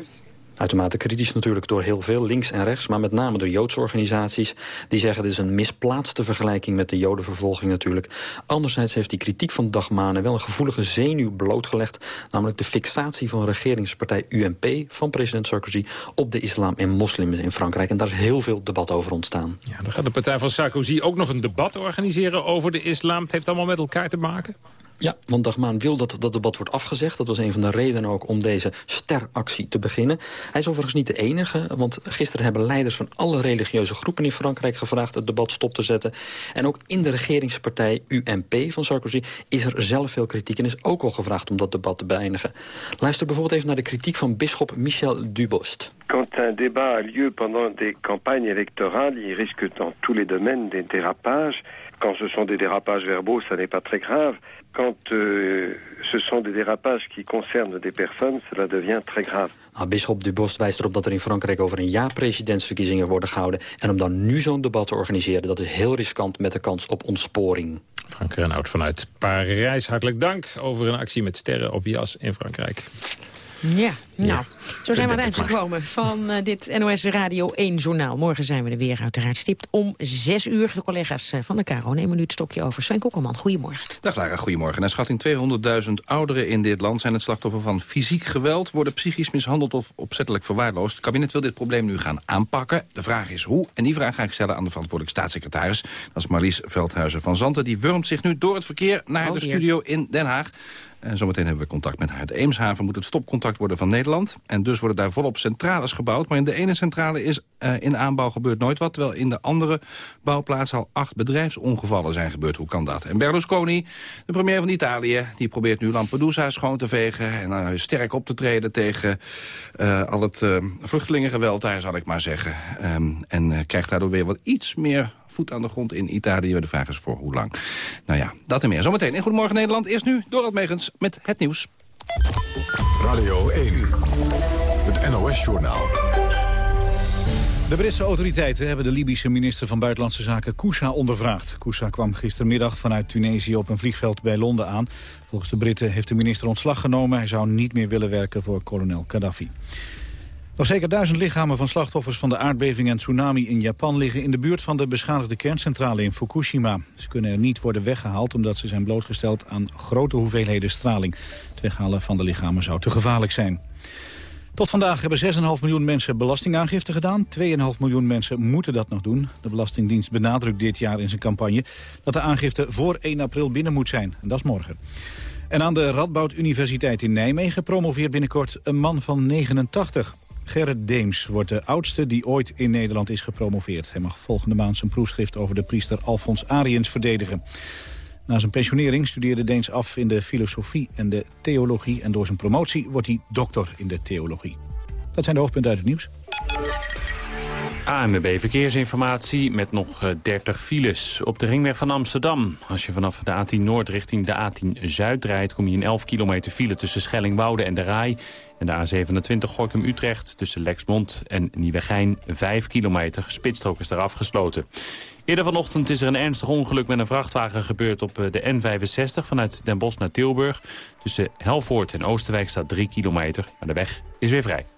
Uitermate kritisch natuurlijk door heel veel, links en rechts... maar met name door Joodse organisaties. Die zeggen dit is een misplaatste vergelijking met de jodenvervolging natuurlijk. Anderzijds heeft die kritiek van Dagmane wel een gevoelige zenuw blootgelegd... namelijk de fixatie van regeringspartij UMP van president Sarkozy... op de islam en moslims in Frankrijk. En daar is heel veel debat over ontstaan. Ja, dan gaat de partij van Sarkozy ook nog een debat organiseren over de islam. Het heeft allemaal met elkaar te maken? Ja, want Dagmaan wil dat dat debat wordt afgezegd. Dat was een van de redenen ook om deze steractie te beginnen. Hij is overigens niet de enige, want gisteren hebben leiders van alle religieuze groepen in Frankrijk gevraagd het debat stop te zetten. En ook in de regeringspartij UMP van Sarkozy is er zelf veel kritiek en is ook al gevraagd om dat debat te beëindigen. Luister bijvoorbeeld even naar de kritiek van bisschop Michel Dubost. Quand un débat a lieu pendant des campagnes électorales, il risque dans tous les domaines des dérapages. Quand ce sont des dérapages verbaux, ça n'est pas très grave. Quand euh, ce sont des dérapages qui concernent des personnes, cela devient très grave. Nou, Bisschop Dubost wijst erop dat er in Frankrijk over een jaar presidentsverkiezingen worden gehouden. En om dan nu zo'n debat te organiseren, dat is heel riskant met de kans op ontsporing. Frank Renaud vanuit Parijs, hartelijk dank over een actie met sterren op jas in Frankrijk. Ja, nou, zo zijn we aan het eind gekomen van uh, dit NOS Radio 1-journaal. Morgen zijn we er weer uiteraard stipt om 6 uur. De collega's uh, van de Caro nemen nu het stokje over. Sven Kokkelman, goedemorgen. Dag Lara, goedemorgen. Naar schatting 200.000 ouderen in dit land zijn het slachtoffer van fysiek geweld... worden psychisch mishandeld of opzettelijk verwaarloosd. Het kabinet wil dit probleem nu gaan aanpakken. De vraag is hoe, en die vraag ga ik stellen aan de verantwoordelijk staatssecretaris. Dat is Marlies Veldhuizen van Zanten. Die wurmt zich nu door het verkeer naar de studio in Den Haag. En zometeen hebben we contact met haar. De Eemshaven moet het stopcontact worden van Nederland. En dus worden daar volop centrales gebouwd. Maar in de ene centrale is uh, in aanbouw gebeurt nooit wat. Terwijl in de andere bouwplaats al acht bedrijfsongevallen zijn gebeurd. Hoe kan dat? En Berlusconi, de premier van Italië... die probeert nu Lampedusa schoon te vegen... en uh, sterk op te treden tegen uh, al het vluchtelingengeweld daar, zal ik maar zeggen. Um, en krijgt daardoor weer wat iets meer voet aan de grond in Italië. De vraag is voor hoe lang. Nou ja, dat en meer. Zometeen in Goedemorgen Nederland. Eerst nu Dorald Megens met het nieuws. Radio 1, het NOS-journaal. De Britse autoriteiten hebben de Libische minister van Buitenlandse Zaken Kousa ondervraagd. Kousa kwam gistermiddag vanuit Tunesië op een vliegveld bij Londen aan. Volgens de Britten heeft de minister ontslag genomen. Hij zou niet meer willen werken voor kolonel Gaddafi. Nog zeker duizend lichamen van slachtoffers van de aardbeving en tsunami in Japan liggen in de buurt van de beschadigde kerncentrale in Fukushima. Ze kunnen er niet worden weggehaald omdat ze zijn blootgesteld aan grote hoeveelheden straling. Het weghalen van de lichamen zou te gevaarlijk zijn. Tot vandaag hebben 6,5 miljoen mensen belastingaangifte gedaan. 2,5 miljoen mensen moeten dat nog doen. De Belastingdienst benadrukt dit jaar in zijn campagne... dat de aangifte voor 1 april binnen moet zijn. En dat is morgen. En aan de Radboud Universiteit in Nijmegen promoveert binnenkort een man van 89. Gerrit Deems wordt de oudste die ooit in Nederland is gepromoveerd. Hij mag volgende maand zijn proefschrift over de priester Alfons Ariens verdedigen. Na zijn pensionering studeerde Deens af in de filosofie en de theologie... en door zijn promotie wordt hij dokter in de theologie. Dat zijn de hoofdpunten uit het nieuws. ANWB Verkeersinformatie met nog 30 eh, files op de ringweg van Amsterdam. Als je vanaf de A10 Noord richting de A10 Zuid rijdt... kom je in 11 kilometer file tussen Schellingwoude en de Rai. En de A27 Gorkum-Utrecht tussen Lexmond en Nieuwegein 5 kilometer. Spitsstrook is daar afgesloten. Eerder vanochtend is er een ernstig ongeluk met een vrachtwagen gebeurd op eh, de N65 vanuit Den Bosch naar Tilburg. Tussen Helvoort en Oosterwijk staat 3 kilometer, maar de weg is weer vrij.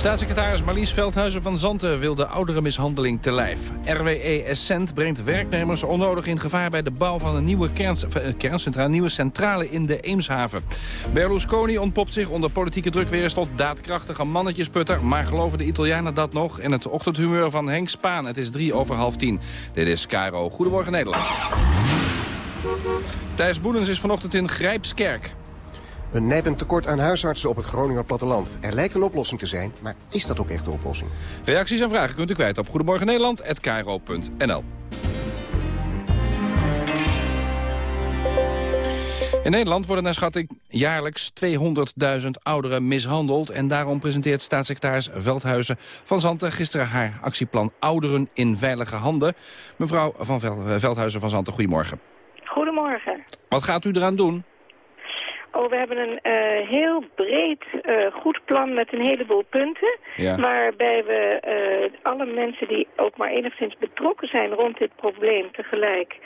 Staatssecretaris Marlies Veldhuizen van Zanten wil de ouderenmishandeling te lijf. RWE Essent brengt werknemers onnodig in gevaar... bij de bouw van een nieuwe eh, kerncentrale, nieuwe centrale in de Eemshaven. Berlusconi ontpopt zich onder politieke druk weer eens tot daadkrachtige mannetjesputter. Maar geloven de Italianen dat nog? En het ochtendhumeur van Henk Spaan. Het is drie over half tien. Dit is Caro. Goedemorgen Nederland. Thijs Boelens is vanochtend in Grijpskerk. Een nijpend tekort aan huisartsen op het Groninger platteland. Er lijkt een oplossing te zijn, maar is dat ook echt de oplossing? Reacties en vragen kunt u kwijt op Goedemorgen Nederland@kro.nl. In Nederland worden naar schatting jaarlijks 200.000 ouderen mishandeld. En daarom presenteert staatssecretaris Veldhuizen van Zanten gisteren haar actieplan Ouderen in Veilige Handen. Mevrouw van Veldhuizen van Zanten, goedemorgen. Goedemorgen. Wat gaat u eraan doen? Oh, we hebben een uh, heel breed, uh, goed plan met een heleboel punten. Ja. Waarbij we uh, alle mensen die ook maar enigszins betrokken zijn rond dit probleem tegelijk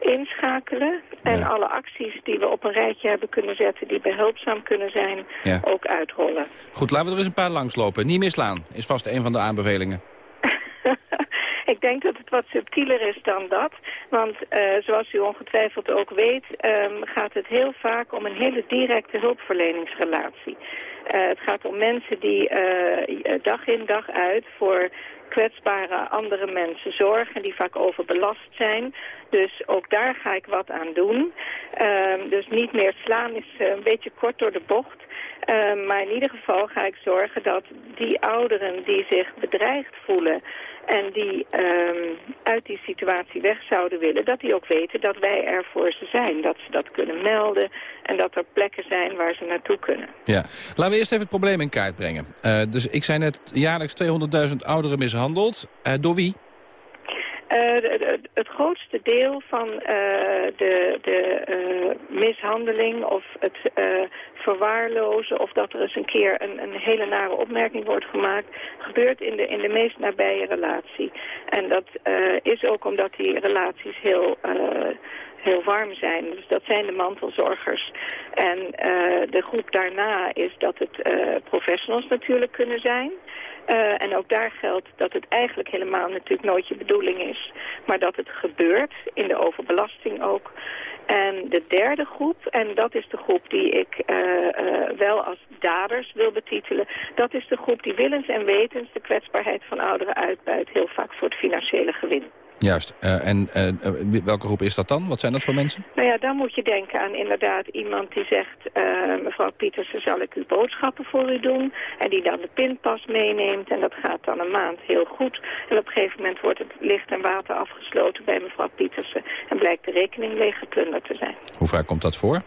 inschakelen. En alle acties die we op een rijtje hebben kunnen zetten die behulpzaam kunnen zijn, ja. ook uitrollen. Goed, laten we er eens een paar langslopen. Niet mislaan is vast een van de aanbevelingen. Ik denk dat het wat subtieler is dan dat. Want zoals u ongetwijfeld ook weet, ehm, gaat het heel vaak om een hele directe hulpverleningsrelatie. het gaat om mensen die dag in dag uit voor kwetsbare andere mensen zorgen... die vaak overbelast zijn. Dus ook daar ga ik wat aan doen. Ehm, dus niet meer slaan is eh, een beetje kort door de bocht. Ehm, maar in ieder geval ga ik zorgen dat die ouderen die zich bedreigd voelen en die um, uit die situatie weg zouden willen, dat die ook weten dat wij er voor ze zijn. Dat ze dat kunnen melden en dat er plekken zijn waar ze naartoe kunnen. Ja, laten we eerst even het probleem in kaart brengen. Uh, dus ik zei net, jaarlijks 200.000 ouderen mishandeld. Uh, door wie? Uh, het grootste deel van uh, de, de uh, mishandeling of het verwaarlozen of dat er eens een keer een, een hele nare opmerking wordt gemaakt, gebeurt in de, in de meest nabije relatie. En dat is ook omdat die relaties heel heel warm zijn. Dus dat zijn de mantelzorgers. En de groep daarna is dat het professionals natuurlijk kunnen zijn. Uh, en ook daar geldt dat het eigenlijk helemaal natuurlijk nooit je bedoeling is. Maar dat het gebeurt, in de overbelasting ook. En de derde groep, en dat is de groep die ik uh, uh, wel als daders wil betitelen... dat is de groep die willens en wetens de kwetsbaarheid van ouderen uitbuit... heel vaak voor het financiële gewin. Juist. Uh, en uh, welke groep is dat dan? Wat zijn dat voor mensen? Nou ja, dan moet je denken aan inderdaad iemand die zegt... Uh, mevrouw Pietersen, zal ik uw boodschappen voor u doen? En die dan de pinpas meeneemt. En dat gaat dan een maand heel goed. En op een gegeven moment wordt het licht en water afgesloten bij mevrouw Pietersen. En blijkt de rekening leeggeplunderd te zijn. Hoe vaak komt dat voor?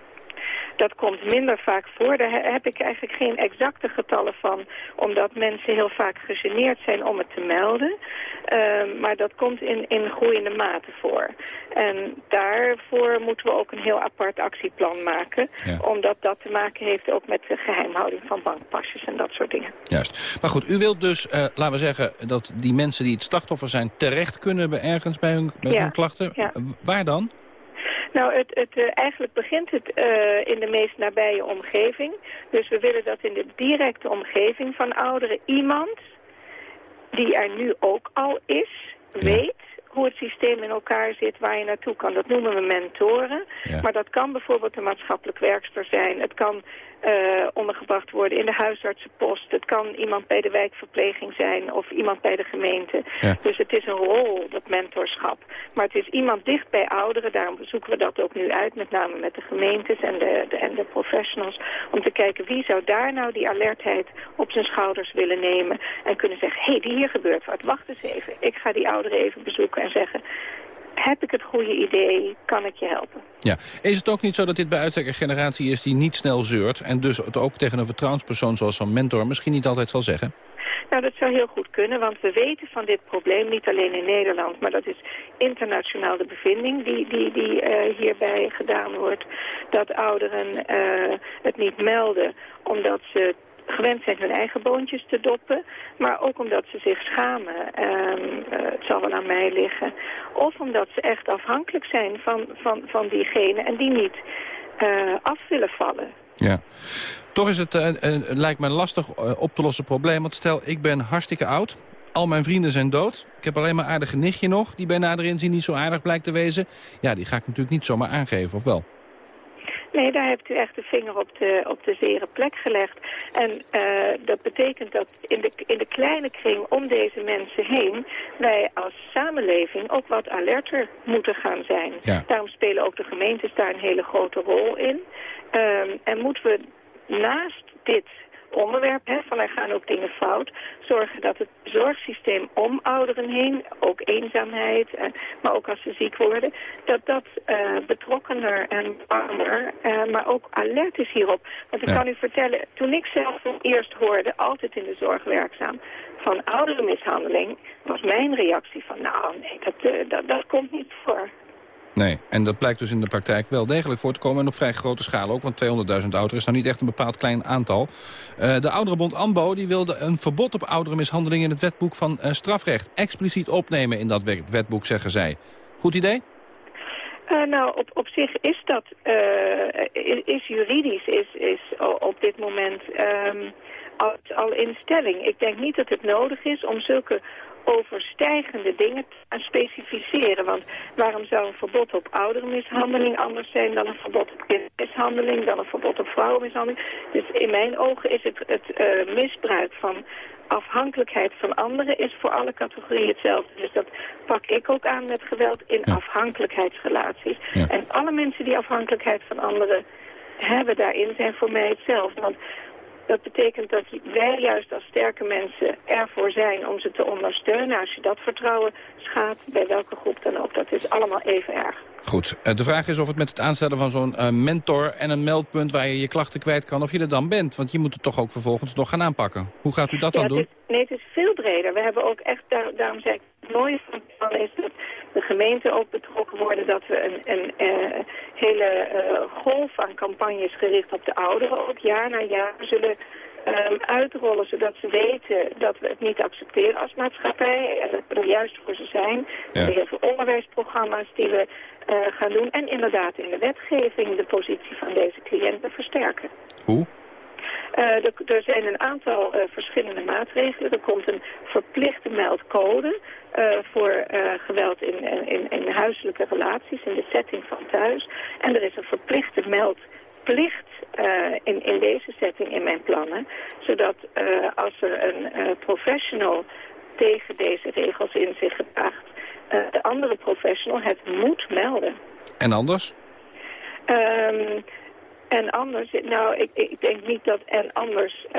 Dat komt minder vaak voor. Daar heb ik eigenlijk geen exacte getallen van. Omdat mensen heel vaak gegeneerd zijn om het te melden. Uh, maar dat komt in, in groeiende mate voor. En daarvoor moeten we ook een heel apart actieplan maken. Ja. Omdat dat te maken heeft ook met de geheimhouding van bankpasjes en dat soort dingen. Juist. Maar goed, u wilt dus, uh, laten we zeggen, dat die mensen die het slachtoffer zijn... terecht kunnen bij ergens bij hun, bij ja. hun klachten. Ja. Waar dan? Nou, het, het, uh, eigenlijk begint het uh, in de meest nabije omgeving. Dus we willen dat in de directe omgeving van ouderen iemand die er nu ook al is, ja. weet hoe het systeem in elkaar zit, waar je naartoe kan. Dat noemen we mentoren. Ja. Maar dat kan bijvoorbeeld een maatschappelijk werkster zijn. Het kan uh, ondergebracht worden in de huisartsenpost. Het kan iemand bij de wijkverpleging zijn of iemand bij de gemeente. Ja. Dus het is een rol, dat mentorschap. Maar het is iemand dicht bij ouderen. Daarom zoeken we dat ook nu uit, met name met de gemeentes en de, de, en de professionals. Om te kijken wie zou daar nou die alertheid op zijn schouders willen nemen. En kunnen zeggen, hé, hey, hier gebeurt wat. Wacht eens even. Ik ga die ouderen even bezoeken en zeggen heb ik het goede idee, kan ik je helpen. Ja. Is het ook niet zo dat dit bij uitstek een generatie is die niet snel zeurt... en dus het ook tegen een vertrouwenspersoon zoals zo'n mentor misschien niet altijd zal zeggen? Nou, dat zou heel goed kunnen, want we weten van dit probleem, niet alleen in Nederland, maar dat is internationaal de bevinding die, die, die uh, hierbij gedaan wordt, dat ouderen uh, het niet melden omdat ze gewend zijn hun eigen boontjes te doppen. Maar ook omdat ze zich schamen. Um, uh, het zal wel aan mij liggen. Of omdat ze echt afhankelijk zijn van, van, van diegene en die niet uh, af willen vallen. Ja. Toch is het, lijkt me een lastig op te lossen probleem. Want stel, ik ben hartstikke oud. Al mijn vrienden zijn dood. Ik heb alleen maar aardige nichtje nog, die bij nader inzien niet zo aardig blijkt te wezen. Ja, die ga ik natuurlijk niet zomaar aangeven, of wel? Nee, daar hebt u echt de vinger op de, op de zere plek gelegd. En uh, dat betekent dat in de, in de kleine kring om deze mensen heen... wij als samenleving ook wat alerter moeten gaan zijn. Ja. Daarom spelen ook de gemeentes daar een hele grote rol in. Um, en moeten we naast dit onderwerp, hè, van er gaan ook dingen fout. Zorgen dat het zorgsysteem om ouderen heen, ook eenzaamheid, eh, maar ook als ze ziek worden, dat dat uh, betrokkener en warmer, uh, maar ook alert is hierop. Want ik ja. kan u vertellen, toen ik zelf eerst hoorde, altijd in de zorg werkzaam, van ouderenmishandeling, was mijn reactie van, nou nee, dat, uh, dat, dat komt niet voor. Nee, en dat blijkt dus in de praktijk wel degelijk voor te komen... en op vrij grote schaal ook, want 200.000 ouderen is nou niet echt een bepaald klein aantal. Uh, de Ouderenbond AMBO die wilde een verbod op ouderenmishandeling... in het wetboek van uh, strafrecht expliciet opnemen in dat wetboek, zeggen zij. Goed idee? Uh, nou, op, op zich is dat, is, is, juridisch, is, is op dit moment um, al, al in stelling. Ik denk niet dat het nodig is om zulke overstijgende dingen te specificeren. Want waarom zou een verbod op ouderenmishandeling anders zijn dan een verbod op kindermishandeling, dan een verbod op vrouwenmishandeling? Dus in mijn ogen is het, het uh, misbruik van afhankelijkheid van anderen is voor alle categorieën hetzelfde. Dus dat pak ik ook aan met geweld in afhankelijkheidsrelaties. En alle mensen die afhankelijkheid van anderen hebben daarin zijn voor mij hetzelfde. Want dat betekent dat wij juist als sterke mensen ervoor zijn om ze te ondersteunen. Als je dat vertrouwen schaadt, bij welke groep dan ook, dat is allemaal even erg. Goed, eh, de vraag is of het met het aanstellen van zo'n uh, mentor en een meldpunt waar je je klachten kwijt kan, of je er dan bent. Want je moet het toch ook vervolgens nog gaan aanpakken. Hoe gaat u dat dan doen? nee, het is veel breder. We hebben ook echt, daar, daarom zeg ik, mooie van is dat de gemeenten ook betrokken worden, dat we een, een uh, hele golf aan campagnes gericht op de ouderen ook jaar na jaar zullen um, uitrollen, zodat ze weten dat we het niet accepteren als maatschappij. En dat we er juist voor ze zijn. Ja. Heel veel onderwijsprogramma's die we uh, gaan doen. En inderdaad in de wetgeving de positie van deze cliënten versterken. Hoe? Uh, er, er, zijn een aantal uh, verschillende maatregelen. Er komt een verplichte meldcode uh, voor geweld in, in, in huiselijke relaties, in de setting van thuis. En er is een verplichte meldplicht uh, in, in deze setting in mijn plannen. Zodat uh, als er een uh, professional tegen deze regels in zich gedraagt... de andere professional het moet melden. En anders? Um, en anders, nou, ik, ik denk niet dat en anders uh,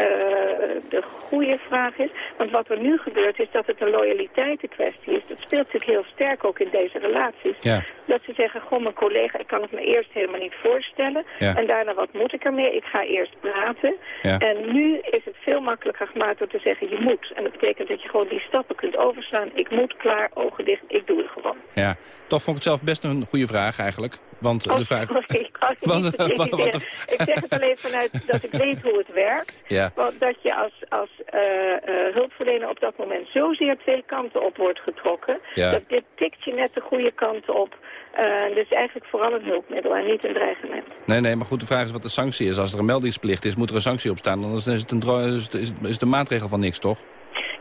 de goede vraag is. Want wat er nu gebeurt is dat het een loyaliteitenkwestie is. Dat speelt zich heel sterk ook in deze relaties. Ja. Dat ze zeggen, goh, mijn collega, ik kan het me eerst helemaal niet voorstellen. Ja. En daarna, wat moet ik ermee? Ik ga eerst praten. Ja. En nu is het veel makkelijker gemaakt door te zeggen, je moet. En dat betekent dat je gewoon die stappen kunt overslaan. Ik moet, klaar, ogen dicht, ik doe het gewoon. Ja, toch vond ik het zelf best een goede vraag eigenlijk. Want oh, de vraag... Sorry, ik, wat, wat, ik zeg het alleen vanuit dat ik weet hoe het werkt. Ja. Want dat je als, als uh, uh, hulpverlener op dat moment zozeer twee kanten op wordt getrokken. Ja. Dat dit tikt je net de goede kant op. Uh, dus eigenlijk vooral een hulpmiddel en niet een dreigement. Nee, nee, maar goed, de vraag is wat de sanctie is. Als er een meldingsplicht is, moet er een sanctie op staan. Anders is het een, is het, is het een maatregel van niks, toch?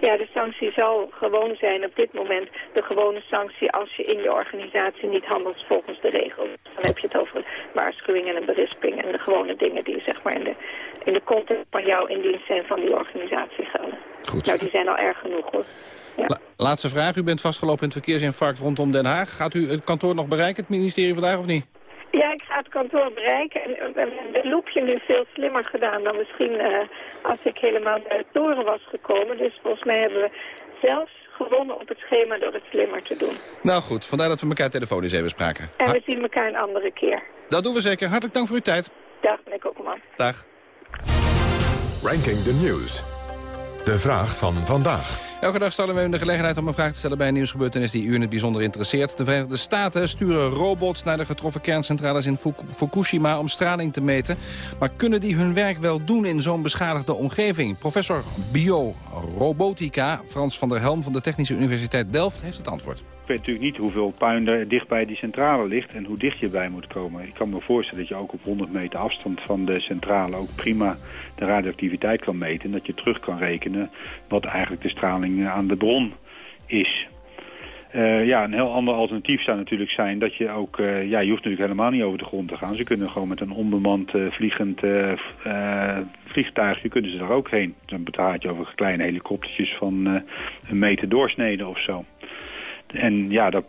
Ja, de sanctie zal gewoon zijn op dit moment de gewone sanctie als je in je organisatie niet handelt volgens de regels. Dan heb je het over een waarschuwing en een berisping en de gewone dingen die zeg maar in de, in de context van jou in dienst zijn van die organisatie gelden. Goed. Nou, die zijn al erg genoeg hoor. Ja. La laatste vraag. U bent vastgelopen in het verkeersinfarct rondom Den Haag. Gaat u het kantoor nog bereiken, het ministerie vandaag of niet? Ja, ik ga het kantoor bereiken. En we hebben het loopje nu veel slimmer gedaan dan misschien uh, als ik helemaal bij de toren was gekomen. Dus volgens mij hebben we zelfs gewonnen op het schema door het slimmer te doen. Nou goed, vandaar dat we elkaar telefonisch even spraken. En we zien elkaar een andere keer. Dat doen we zeker. Hartelijk dank voor uw tijd. Dag, meneer Kokkelman. Dag. Ranking the News. De vraag van vandaag. Elke dag stellen we u de gelegenheid om een vraag te stellen bij een nieuwsgebeurtenis die u in het bijzonder interesseert. De Verenigde Staten sturen robots naar de getroffen kerncentrales in Fukushima om straling te meten. Maar kunnen die hun werk wel doen in zo'n beschadigde omgeving? Professor Biorobotica, Frans van der Helm van de Technische Universiteit Delft, heeft het antwoord. Weet natuurlijk niet hoeveel puin er dicht bij die centrale ligt en hoe dicht je bij moet komen. Ik kan me voorstellen dat je ook op 100 meter afstand van de centrale ook prima de radioactiviteit kan meten. En dat je terug kan rekenen wat eigenlijk de straling aan de bron is. Uh, ja, een heel ander alternatief zou natuurlijk zijn dat je ook... Uh, ja, je hoeft natuurlijk helemaal niet over de grond te gaan. Ze kunnen gewoon met een onbemand uh, vliegend vliegtuigje... kunnen ze daar ook heen. Dan praat je over kleine helikoptertjes van een meter doorsnede of zo. En ja, dat,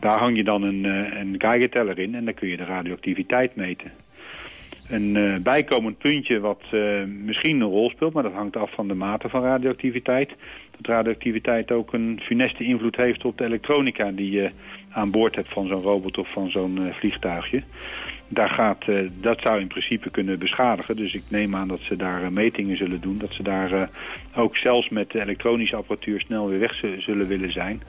daar hang je dan een, een geigerteller in en dan kun je de radioactiviteit meten. Een uh, bijkomend puntje wat uh, misschien een rol speelt, maar dat hangt af van de mate van radioactiviteit. Dat radioactiviteit ook een funeste invloed heeft op de elektronica die je aan boord hebt van zo'n robot of van zo'n vliegtuigje. Daar gaat, dat zou in principe kunnen beschadigen. Dus ik neem aan dat ze daar metingen zullen doen. Dat ze daar ook zelfs met de elektronische apparatuur snel weer weg zullen willen zijn.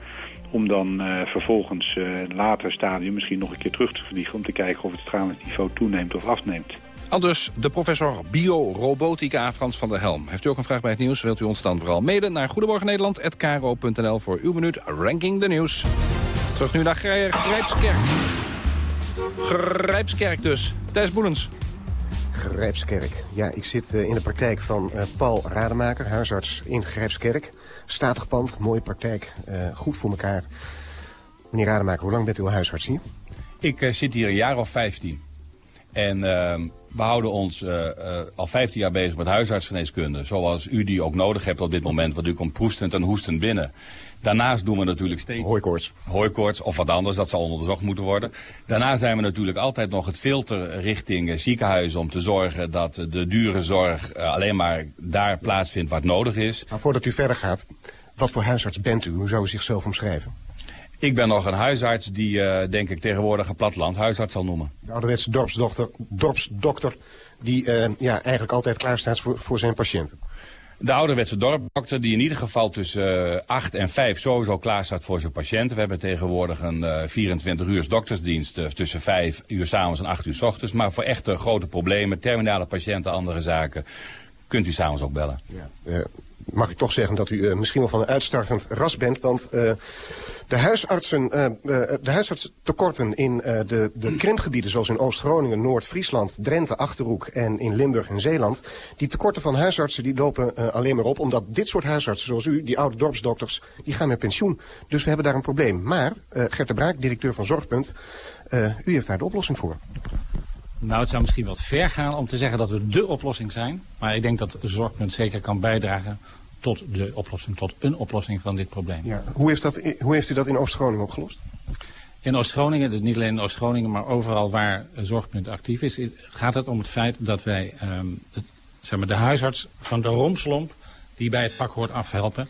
Om dan vervolgens later stadium misschien nog een keer terug te vliegen... om te kijken of het stralingsniveau toeneemt of afneemt. Aldus de professor Biorobotica Frans van der Helm. Heeft u ook een vraag bij het nieuws, wilt u ons dan vooral mailen naar Goedemorgen Nederland@kro.nl voor uw minuut Ranking the News. Terug nu naar Grijpskerk. Grijpskerk dus. Thijs Boelens. Grijpskerk. Ja, ik zit in de praktijk van Paul Rademaker, huisarts in Grijpskerk. Statig pand, mooie praktijk, goed voor elkaar. Meneer Rademaker, hoe lang bent u al huisarts hier? Ik zit hier een jaar of 15. En ehm, we houden ons uh, al 15 jaar bezig met huisartsgeneeskunde. Zoals u die ook nodig hebt op dit moment, want u komt proestend en hoestend binnen. Daarnaast doen we natuurlijk steeds... Hooikoorts. Hooikoorts of wat anders, dat zal onderzocht moeten worden. Daarna zijn we natuurlijk altijd nog het filter richting uh, ziekenhuizen... om te zorgen dat de dure zorg alleen maar daar plaatsvindt wat nodig is. Nou, voordat u verder gaat, wat voor huisarts bent u? Hoe zou u zichzelf omschrijven? Ik ben nog een huisarts die, uh, denk ik, tegenwoordig een platteland huisarts zal noemen. De ouderwetse dorpsdokter, dorpsdokter die uh, ja, eigenlijk altijd klaar staat voor, voor zijn patiënten. De ouderwetse dorpsdokter die in ieder geval tussen uh, 8 en 5 sowieso klaar staat voor zijn patiënten. We hebben tegenwoordig een uh, 24 uur doktersdienst tussen 5 uur s'avonds en 8 uur s ochtends. Maar voor echte grote problemen, terminale patiënten, andere zaken, kunt u s'avonds ook bellen. Ja mag ik toch zeggen dat u uh, misschien wel van een uitstartend ras bent. Want uh, de, huisartsen, uh, de huisartstekorten in de, de krimgebieden zoals in Oost-Groningen, Noord-Friesland, Drenthe, Achterhoek en in Limburg en Zeeland. Die tekorten van huisartsen die lopen alleen maar op. Omdat dit soort huisartsen zoals u, die oude dorpsdokters, die gaan met pensioen. Dus we hebben daar een probleem. Maar Gert de Braak, directeur van Zorgpunt, u heeft daar de oplossing voor. Nou, het zou misschien wat ver gaan om te zeggen dat we dé oplossing zijn. Maar ik denk dat Zorgpunt zeker kan bijdragen tot de oplossing, tot een oplossing van dit probleem. Ja. Hoe, heeft dat, hoe heeft u dat in Oost-Groningen opgelost? In Oost-Groningen, niet alleen in Oost-Groningen, maar overal waar Zorgpunt actief is, gaat het om het feit dat wij um, het, zeg maar, de huisarts van de romslomp die bij het vak hoort afhelpen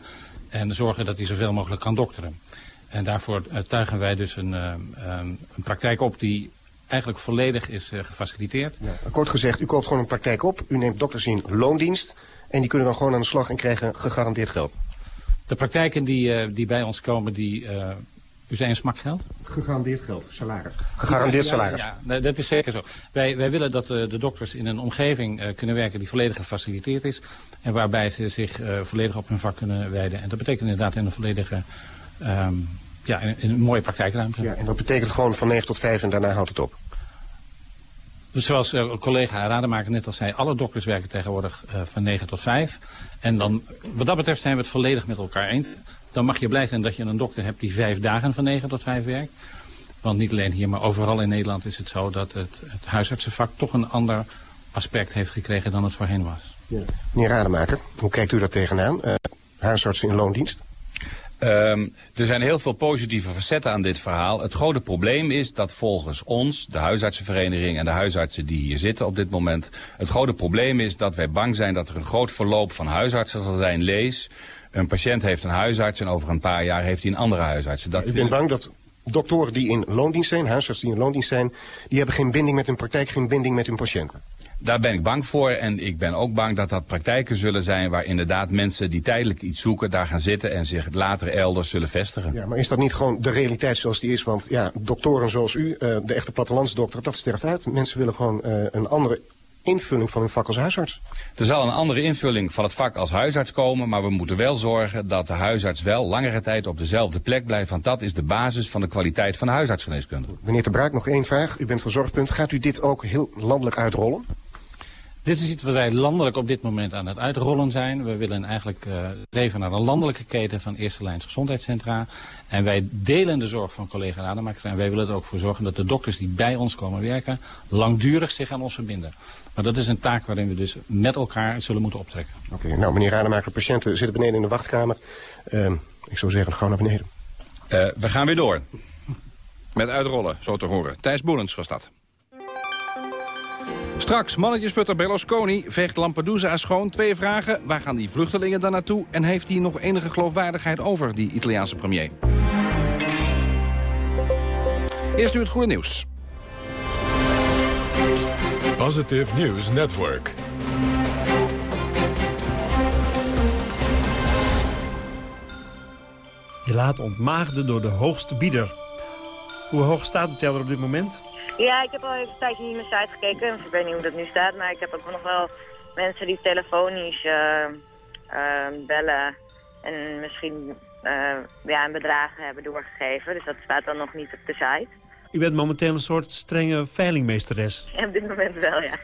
en zorgen dat hij zoveel mogelijk kan dokteren. En daarvoor uh, tuigen wij dus een, uh, um, een praktijk op die eigenlijk volledig is uh, gefaciliteerd. Ja, kort gezegd, u koopt gewoon een praktijk op, u neemt dokters in loondienst... en die kunnen dan gewoon aan de slag en krijgen gegarandeerd geld. De praktijken die, uh, die bij ons komen, die... Uh, u zei een smakgeld? Gegarandeerd geld, salaris. Gegarandeerd ja, salaris. Ja, ja, dat is zeker zo. Wij, wij willen dat de dokters in een omgeving kunnen werken die volledig gefaciliteerd is... en waarbij ze zich volledig op hun vak kunnen wijden. En dat betekent inderdaad in een volledige... Um, ja, in, in, een mooie praktijkruimte. Ja, en dat betekent gewoon van 9 tot 5 en daarna houdt het op? Zoals uh, collega Rademaker net al zei, alle dokters werken tegenwoordig uh, van 9 tot 5. En dan, wat dat betreft zijn we het volledig met elkaar eens. Dan mag je blij zijn dat je een dokter hebt die vijf dagen van 9 tot 5 werkt. Want niet alleen hier, maar overal in Nederland is het zo dat het, het huisartsenvak toch een ander aspect heeft gekregen dan het voorheen was. Ja. Meneer Rademaker, hoe kijkt u daar tegenaan? Uh, huisartsen in loondienst? Um, er zijn heel veel positieve facetten aan dit verhaal. Het grote probleem is dat volgens ons, de huisartsenvereniging en de huisartsen die hier zitten op dit moment... het grote probleem is dat wij bang zijn dat er een groot verloop van huisartsen zal zijn. Lees, een patiënt heeft een huisarts en over een paar jaar heeft hij een andere huisarts. Dat Ik ben bang dat doktoren die in loondienst zijn, huisartsen die in loondienst zijn... die hebben geen binding met hun praktijk, geen binding met hun patiënten. Daar ben ik bang voor en ik ben ook bang dat dat praktijken zullen zijn... waar inderdaad mensen die tijdelijk iets zoeken daar gaan zitten... en zich later elders zullen vestigen. Ja, maar is dat niet gewoon de realiteit zoals die is? Want ja, doktoren zoals u, uh, de echte plattelandsdokter, dat sterft uit. Mensen willen gewoon uh, een andere invulling van hun vak als huisarts. Er zal een andere invulling van het vak als huisarts komen... maar we moeten wel zorgen dat de huisarts wel langere tijd op dezelfde plek blijft... want dat is de basis van de kwaliteit van de huisartsgeneeskunde. Meneer de Braak, nog één vraag. U bent van Zorgpunt. Gaat u dit ook heel landelijk uitrollen? Dit is iets wat wij landelijk op dit moment aan het uitrollen zijn. We willen eigenlijk uh, leven naar een landelijke keten van eerste lijns gezondheidscentra. En wij delen de zorg van collega Rademakers. En wij willen er ook voor zorgen dat de dokters die bij ons komen werken... langdurig zich aan ons verbinden. Maar dat is een taak waarin we dus met elkaar zullen moeten optrekken. Oké, okay, nou meneer Rademaker, patiënten zitten beneden in de wachtkamer. Uh, ik zou zeggen, gewoon naar beneden. Uh, we gaan weer door. Met uitrollen, zo te horen. Thijs Boelens was dat. Straks, mannetjesputter Berlusconi veegt Lampedusa schoon. Twee vragen, waar gaan die vluchtelingen dan naartoe? En heeft hij nog enige geloofwaardigheid over, die Italiaanse premier? Eerst nu het goede nieuws. Positive News Network. Je laat ontmaagden door de hoogste bieder. Hoe hoog staat de teller op dit moment? Ja, ik heb al even een tijdje niet meer site gekeken. Dus ik weet niet hoe dat nu staat. Maar ik heb ook nog wel mensen die telefonisch uh, uh, bellen. En misschien uh, ja, een bedragen hebben doorgegeven. Dus dat staat dan nog niet op de site. U bent momenteel een soort strenge veilingmeesteres. Ja, op dit moment wel, ja.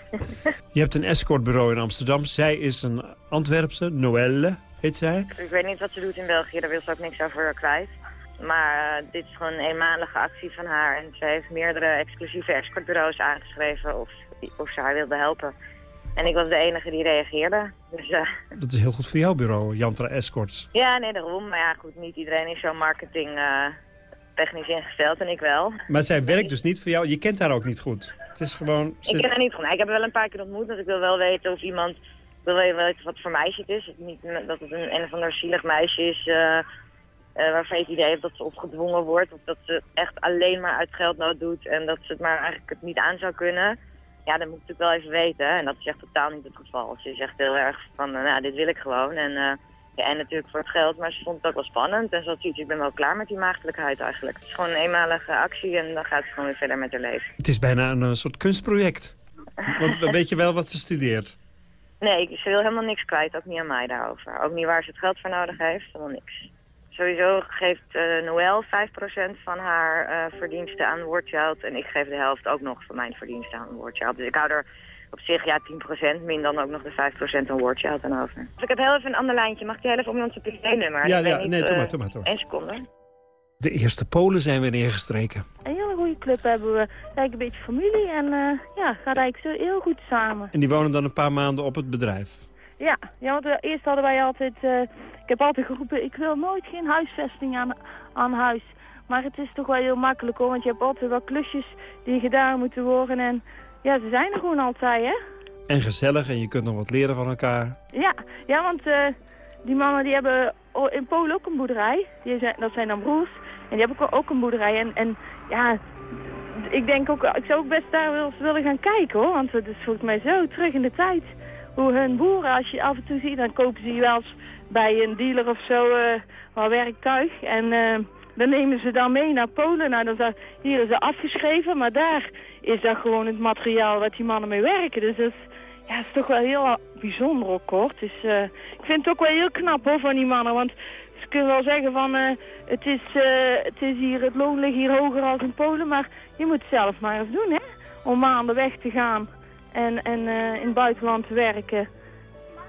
Je hebt een escortbureau in Amsterdam. Zij is een Antwerpse, Noelle heet zij. Ik weet niet wat ze doet in België, daar wil ze ook niks over kwijt. Maar uh, dit is gewoon een eenmalige actie van haar. En ze heeft meerdere exclusieve escortbureaus aangeschreven of, of ze haar wilde helpen. En ik was de enige die reageerde. Dus, uh... Dat is heel goed voor jouw bureau, Jantra Escorts. Ja, nee, daarom. Maar ja, goed, niet iedereen is zo marketing uh, technisch ingesteld en ik wel. Maar zij werkt dus niet voor jou? Je kent haar ook niet goed? Het is gewoon... Ik ken haar niet goed. ik heb haar wel een paar keer ontmoet, dus ik wil wel weten of iemand... Ik wil wel weten wat voor meisje het is. Niet dat het een, een of ander zielig meisje is... Uh, waarvan je het idee hebt dat ze opgedwongen wordt. Of dat ze echt alleen maar uit geldnood doet. En dat ze het maar eigenlijk het niet aan zou kunnen. Ja, dat moet ik natuurlijk wel even weten. En dat is echt totaal niet het geval. Ze zegt heel erg van, nou, dit wil ik gewoon. En, uh, ja, en natuurlijk voor het geld, maar ze vond het ook wel spannend. En zoals ziet, ik ben wel klaar met die maagdelijkheid eigenlijk. Het is gewoon een eenmalige actie en dan gaat ze gewoon weer verder met haar leven. Het is bijna een, een soort kunstproject. Want weet je wel wat ze studeert? Nee, ze wil helemaal niks kwijt, ook niet aan mij daarover. Ook niet waar ze het geld voor nodig heeft, helemaal niks. Sowieso geeft uh, Noël 5% van haar uh, verdiensten aan Wordchild. En ik geef de helft ook nog van mijn verdiensten aan Wordchild. Dus ik hou er op zich ja 10%, min dan ook nog de 5% aan Wordchild aan over. Dus ik heb heel even een ander lijntje. Mag ik heel even om onze privé-nummer? Ja, ja, niet, nee, doe maar, doe maar. Doe Eén seconde. De eerste Polen zijn weer neergestreken. Een hele goede club hebben we. Eigenlijk een beetje familie en uh, ja, gaat eigenlijk zo heel goed samen. En die wonen dan een paar maanden op het bedrijf? Ja, ja want eerst hadden wij altijd... Ik heb altijd geroepen, ik wil nooit geen huisvesting aan, aan huis. Maar het is toch wel heel makkelijk hoor, want je hebt altijd wel klusjes die gedaan moeten worden. En ja, ze zijn er gewoon altijd, hè. En gezellig en je kunt nog wat leren van elkaar. Ja, ja want uh, die mannen die hebben in Polen ook een boerderij. Die zijn, dat zijn dan broers. En die hebben ook een boerderij. En, en ja, ik denk ook, ik zou ook best daar wel eens willen gaan kijken hoor. Want het is volgens mij zo terug in de tijd. Hoe hun boeren, als je af en toe ziet, dan kopen ze wel eens bij een dealer of zo uh, wat werktuig. En uh, dan nemen ze dan mee naar Polen. Nou, dan is hier is ze afgeschreven, maar daar is dat gewoon het materiaal wat die mannen mee werken. Dus dat is, ja, is toch wel heel bijzonder ook, hoor. Dus, ik vind het ook wel heel knap, hoor, van die mannen. Want ze kunnen wel zeggen van, het, is, het is hier, het loon ligt hier hoger als in Polen. Maar je moet het zelf maar eens doen, hè. Om maanden weg te gaan en, en in het buitenland te werken.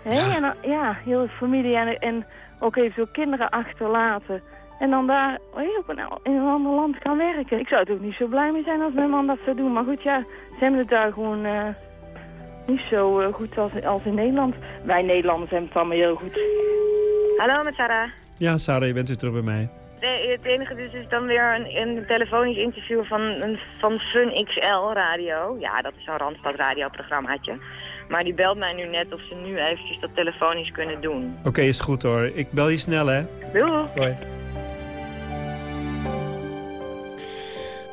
He, ja. En, ja, heel de familie en, en ook even zo kinderen achterlaten. En dan daar hey, op een, in een ander land gaan werken. Ik zou er ook niet zo blij mee zijn als mijn man dat zou doen. Maar goed, ja, ze hebben het daar gewoon uh, niet zo uh, goed als, als in Nederland. Wij Nederlanders hebben het allemaal heel goed. Hallo, met Sarah. Ja, Sarah, je bent weer terug bij mij. Nee, het enige dus is dan weer een, een telefonisch interview van, van Fun XL radio. Ja, dat is zo'n Randstad radioprogrammaatje. Maar die belt mij nu net of ze nu eventjes dat telefonisch kunnen doen. Oké, okay, is goed hoor. Ik bel je snel, hè. Doei. Hoi.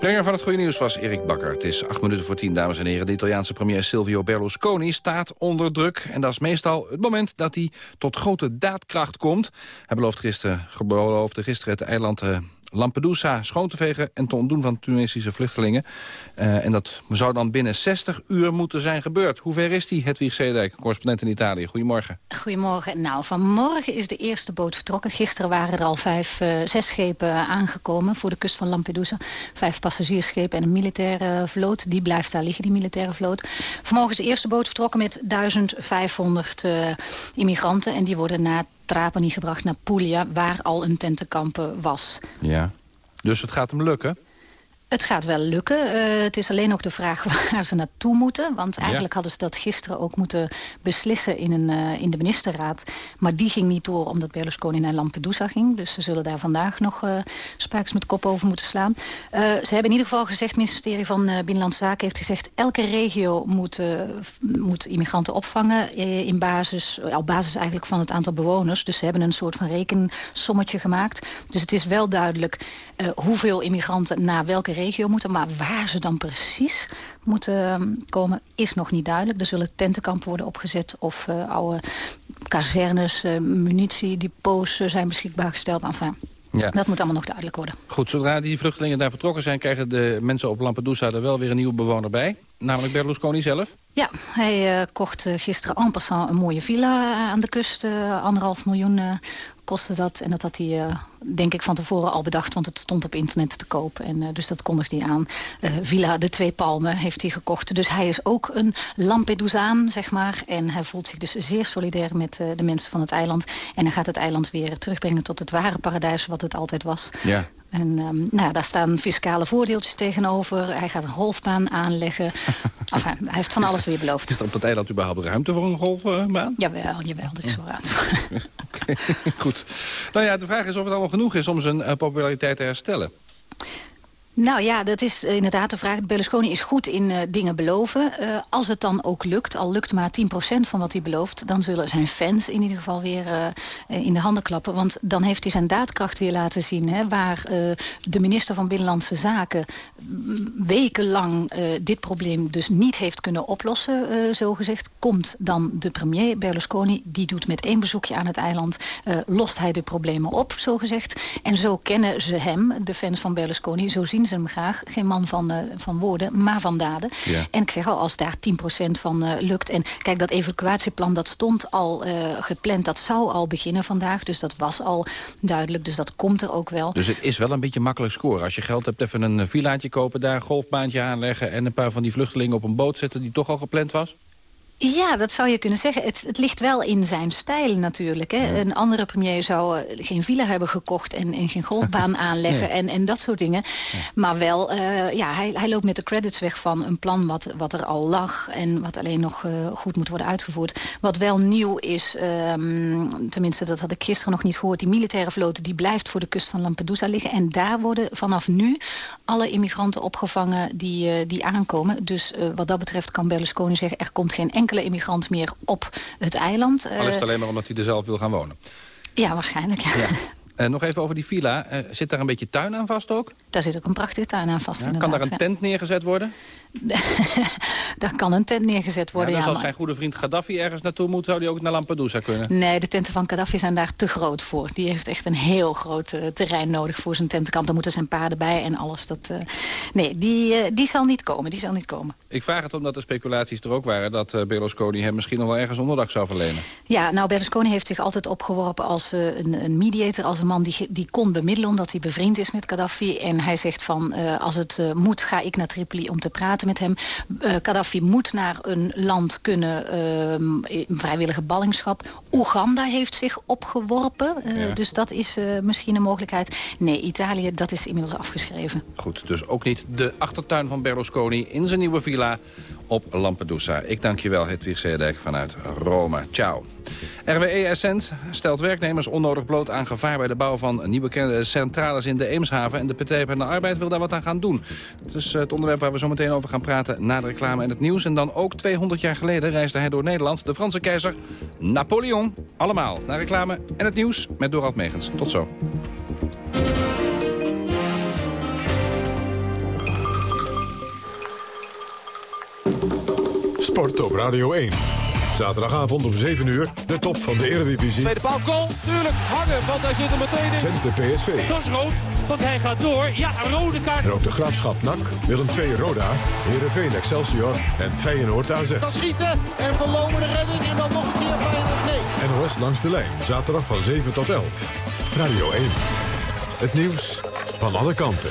Brenger van het goede nieuws was Erik Bakker. Het is acht minuten voor tien, dames en heren. De Italiaanse premier Silvio Berlusconi staat onder druk. En dat is meestal het moment dat hij tot grote daadkracht komt. Hij beloofde gisteren, beloofde gisteren het eiland uh, Lampedusa schoon te vegen en te ontdoen van Tunesische vluchtelingen. Uh, en dat zou dan binnen 60 uur moeten zijn gebeurd. Hoe ver is die, Hedwig Zedijk, correspondent in Italië? Goedemorgen. Goedemorgen. Nou, vanmorgen is de eerste boot vertrokken. Gisteren waren er al vijf, uh, zes schepen aangekomen voor de kust van Lampedusa. Vijf passagiersschepen en een militaire vloot. Die blijft daar liggen, die militaire vloot. Vanmorgen is de eerste boot vertrokken met 1500 uh, immigranten. En die worden na Trapani gebracht naar Puglia... waar al een tentenkamp was. Ja, dus het gaat hem lukken? Het gaat wel lukken. Uh, het is alleen ook de vraag waar ze naartoe moeten. Want eigenlijk ja. hadden ze dat gisteren ook moeten beslissen in, een, uh, in de ministerraad. Maar die ging niet door omdat Berlusconi naar Lampedusa ging. Dus ze zullen daar vandaag nog uh, met kop over moeten slaan. ze hebben in ieder geval gezegd, het ministerie van Binnenlandse Zaken heeft gezegd... elke regio moet, moet immigranten opvangen in basis, op basis eigenlijk van het aantal bewoners. Dus ze hebben een soort van rekensommetje gemaakt. Dus het is wel duidelijk hoeveel immigranten naar welke regio moeten. Maar waar ze dan precies moeten komen is nog niet duidelijk. Er zullen tentenkampen worden opgezet of uh, oude kazernes, uh, munitie, depots uh, zijn beschikbaar gesteld. Enfin, ja. Dat moet allemaal nog duidelijk worden. Goed, zodra die vluchtelingen daar vertrokken zijn... krijgen de mensen op Lampedusa er wel weer een nieuwe bewoner bij. Namelijk Berlusconi zelf. Ja, hij uh, kocht uh, gisteren en passant een mooie villa aan de kust. Uh, anderhalf miljoen kostte dat. En dat had hij, uh, denk ik, van tevoren al bedacht. Want het stond op internet te koop. En uh, dus dat kondigde hij aan. Villa De Twee Palmen heeft hij gekocht. Dus hij is ook een Lampedusaan, zeg maar. En hij voelt zich dus zeer solidair met de mensen van het eiland. En hij gaat het eiland weer terugbrengen tot het ware paradijs wat het altijd was. Ja. En um, nou, daar staan fiscale voordeeltjes tegenover. Hij gaat een golfbaan aanleggen. enfin, hij heeft van alles weer beloofd. Is er op dat eiland überhaupt ruimte voor een golfbaan? Jawel, jawel, er is wel ruimte voor. okay, goed. Nou ja, de vraag is of het allemaal genoeg is om zijn uh, populariteit te herstellen. Nou ja, dat is inderdaad de vraag. Berlusconi is goed in uh, dingen beloven. Uh, als het dan ook lukt, al lukt maar 10% van wat hij belooft... dan zullen zijn fans in ieder geval weer uh, in de handen klappen. Want dan heeft hij zijn daadkracht weer laten zien. Hè, waar de minister van Binnenlandse Zaken wekenlang dit probleem dus niet heeft kunnen oplossen, zo gezegd. Komt dan de premier Berlusconi, die doet met één bezoekje aan het eiland... lost hij de problemen op, zo gezegd. En zo kennen ze hem, de fans van Berlusconi, zo zien ze hem graag. Geen man van, uh, van woorden, maar van daden. Ja. En ik zeg al, als daar 10% van uh, lukt... en kijk, dat evacuatieplan dat stond al uh, gepland... dat zou al beginnen vandaag, dus dat was al duidelijk. Dus dat komt er ook wel. Dus het is wel een beetje makkelijk scoren. Als je geld hebt, even een villaatje kopen... daar een golfbaantje aanleggen... en een paar van die vluchtelingen op een boot zetten... die toch al gepland was? Ja, dat zou je kunnen zeggen. Het, het ligt wel in zijn stijl natuurlijk. Hè. Ja. Een andere premier zou uh, geen villa hebben gekocht... en, en geen golfbaan aanleggen ja. en, en dat soort dingen. Ja. Maar wel, uh, ja, hij, hij loopt met de credits weg van een plan wat, wat er al lag... en wat alleen nog uh, goed moet worden uitgevoerd. Wat wel nieuw is, um, tenminste dat had ik gisteren nog niet gehoord... die militaire vloot die blijft voor de kust van Lampedusa liggen. En daar worden vanaf nu alle immigranten opgevangen die, die aankomen. Dus wat dat betreft kan Berlusconi zeggen... er komt geen enkele immigrant meer op het eiland. Al is het alleen maar omdat hij er zelf wil gaan wonen? Ja, waarschijnlijk. Ja. ja. Uh, nog even over die villa. Uh, zit daar een beetje tuin aan vast ook? Daar zit ook een prachtige tuin aan vast, ja, Kan daar een tent neergezet worden? daar kan een tent neergezet worden, ja. Dus ja, als zijn goede vriend Gaddafi ergens naartoe moet... zou hij ook naar Lampedusa kunnen? Nee, de tenten van Gaddafi zijn daar te groot voor. Die heeft echt een heel groot uh, terrein nodig voor zijn tentenkamp. Daar moeten zijn paarden bij en alles. Dat, uh, nee, die, uh, die zal niet komen. Die zal niet komen. Ik vraag het omdat de speculaties er ook waren... dat Berlusconi hem misschien nog wel ergens onderdak zou verlenen. Ja, nou, Berlusconi heeft zich altijd opgeworpen als een, een mediator... als een man die, die kon bemiddelen omdat hij bevriend is met Gaddafi. En hij zegt van, als het moet, ga ik naar Tripoli om te praten met hem. Uh, Gaddafi moet naar een land kunnen, uh, in vrijwillige ballingschap. Oeganda heeft zich opgeworpen, ja. dus dat is misschien een mogelijkheid. Nee, Italië, dat is inmiddels afgeschreven. Goed, dus ook niet de achtertuin van Berlusconi in zijn nieuwe villa op Lampedusa. Ik dank je wel, Hedwig Zeedijk vanuit Rome. Ciao. RWE Essent stelt werknemers onnodig bloot aan gevaar... bij de bouw van nieuwe centrales in de Eemshaven. En de Partij van de Arbeid wil daar wat aan gaan doen. Dat is het onderwerp waar we zo meteen over gaan praten... na de reclame en het nieuws. En dan ook 200 jaar geleden reisde hij door Nederland... de Franse keizer Napoleon. Allemaal naar reclame en het nieuws met Dorald Megens. Tot zo. Sport op Radio 1. Zaterdagavond om 7 uur, de top van de Eredivisie. Tweede paal, goal, tuurlijk, hangen, want hij zit er meteen in. Twente PSV. Dat is rood, want hij gaat door. Ja, een rode kaart. En ook de Graafschap NAC, Willem II Roda, Heerenveen Excelsior en Feyenoord AZ. Dan schieten en verlomen de redding en dan nog een keer Feyenoord, nee. NOS langs de lijn, zaterdag van 7 tot 11. Radio 1. Het nieuws van alle kanten.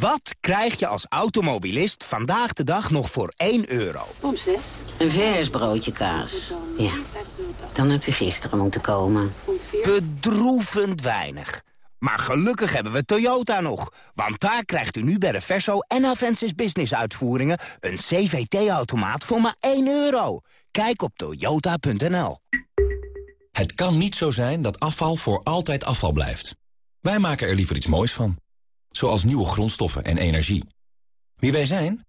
Wat krijg je als automobilist vandaag de dag nog voor 1 euro? Om 6. Een vers broodje kaas. Ja. Dan had u gisteren moeten komen. Bedroevend weinig. Maar gelukkig hebben we Toyota nog. Want daar krijgt u nu bij de Verso en Avensis Business uitvoeringen... een CVT-automaat voor maar 1 euro. Kijk op toyota.nl. Het kan niet zo zijn dat afval voor altijd afval blijft. Wij maken er liever iets moois van. Zoals nieuwe grondstoffen en energie. Wie wij zijn?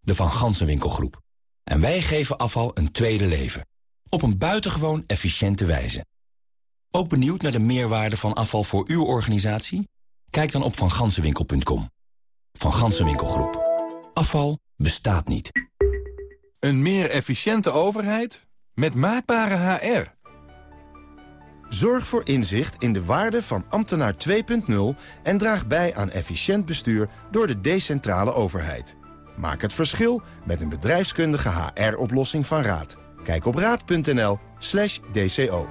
De Van Gansenwinkelgroep. En wij geven afval een tweede leven. Op een buitengewoon efficiënte wijze. Ook benieuwd naar de meerwaarde van afval voor uw organisatie? Kijk dan op vangansenwinkel.com. Van Gansenwinkelgroep. Afval bestaat niet. Een meer efficiënte overheid met maakbare HR. Zorg voor inzicht in de waarde van ambtenaar 2.0 en draag bij aan efficiënt bestuur door de decentrale overheid. Maak het verschil met een bedrijfskundige HR-oplossing van Raad. Kijk op raad.nl dco.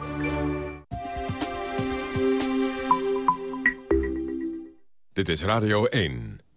Dit is Radio 1.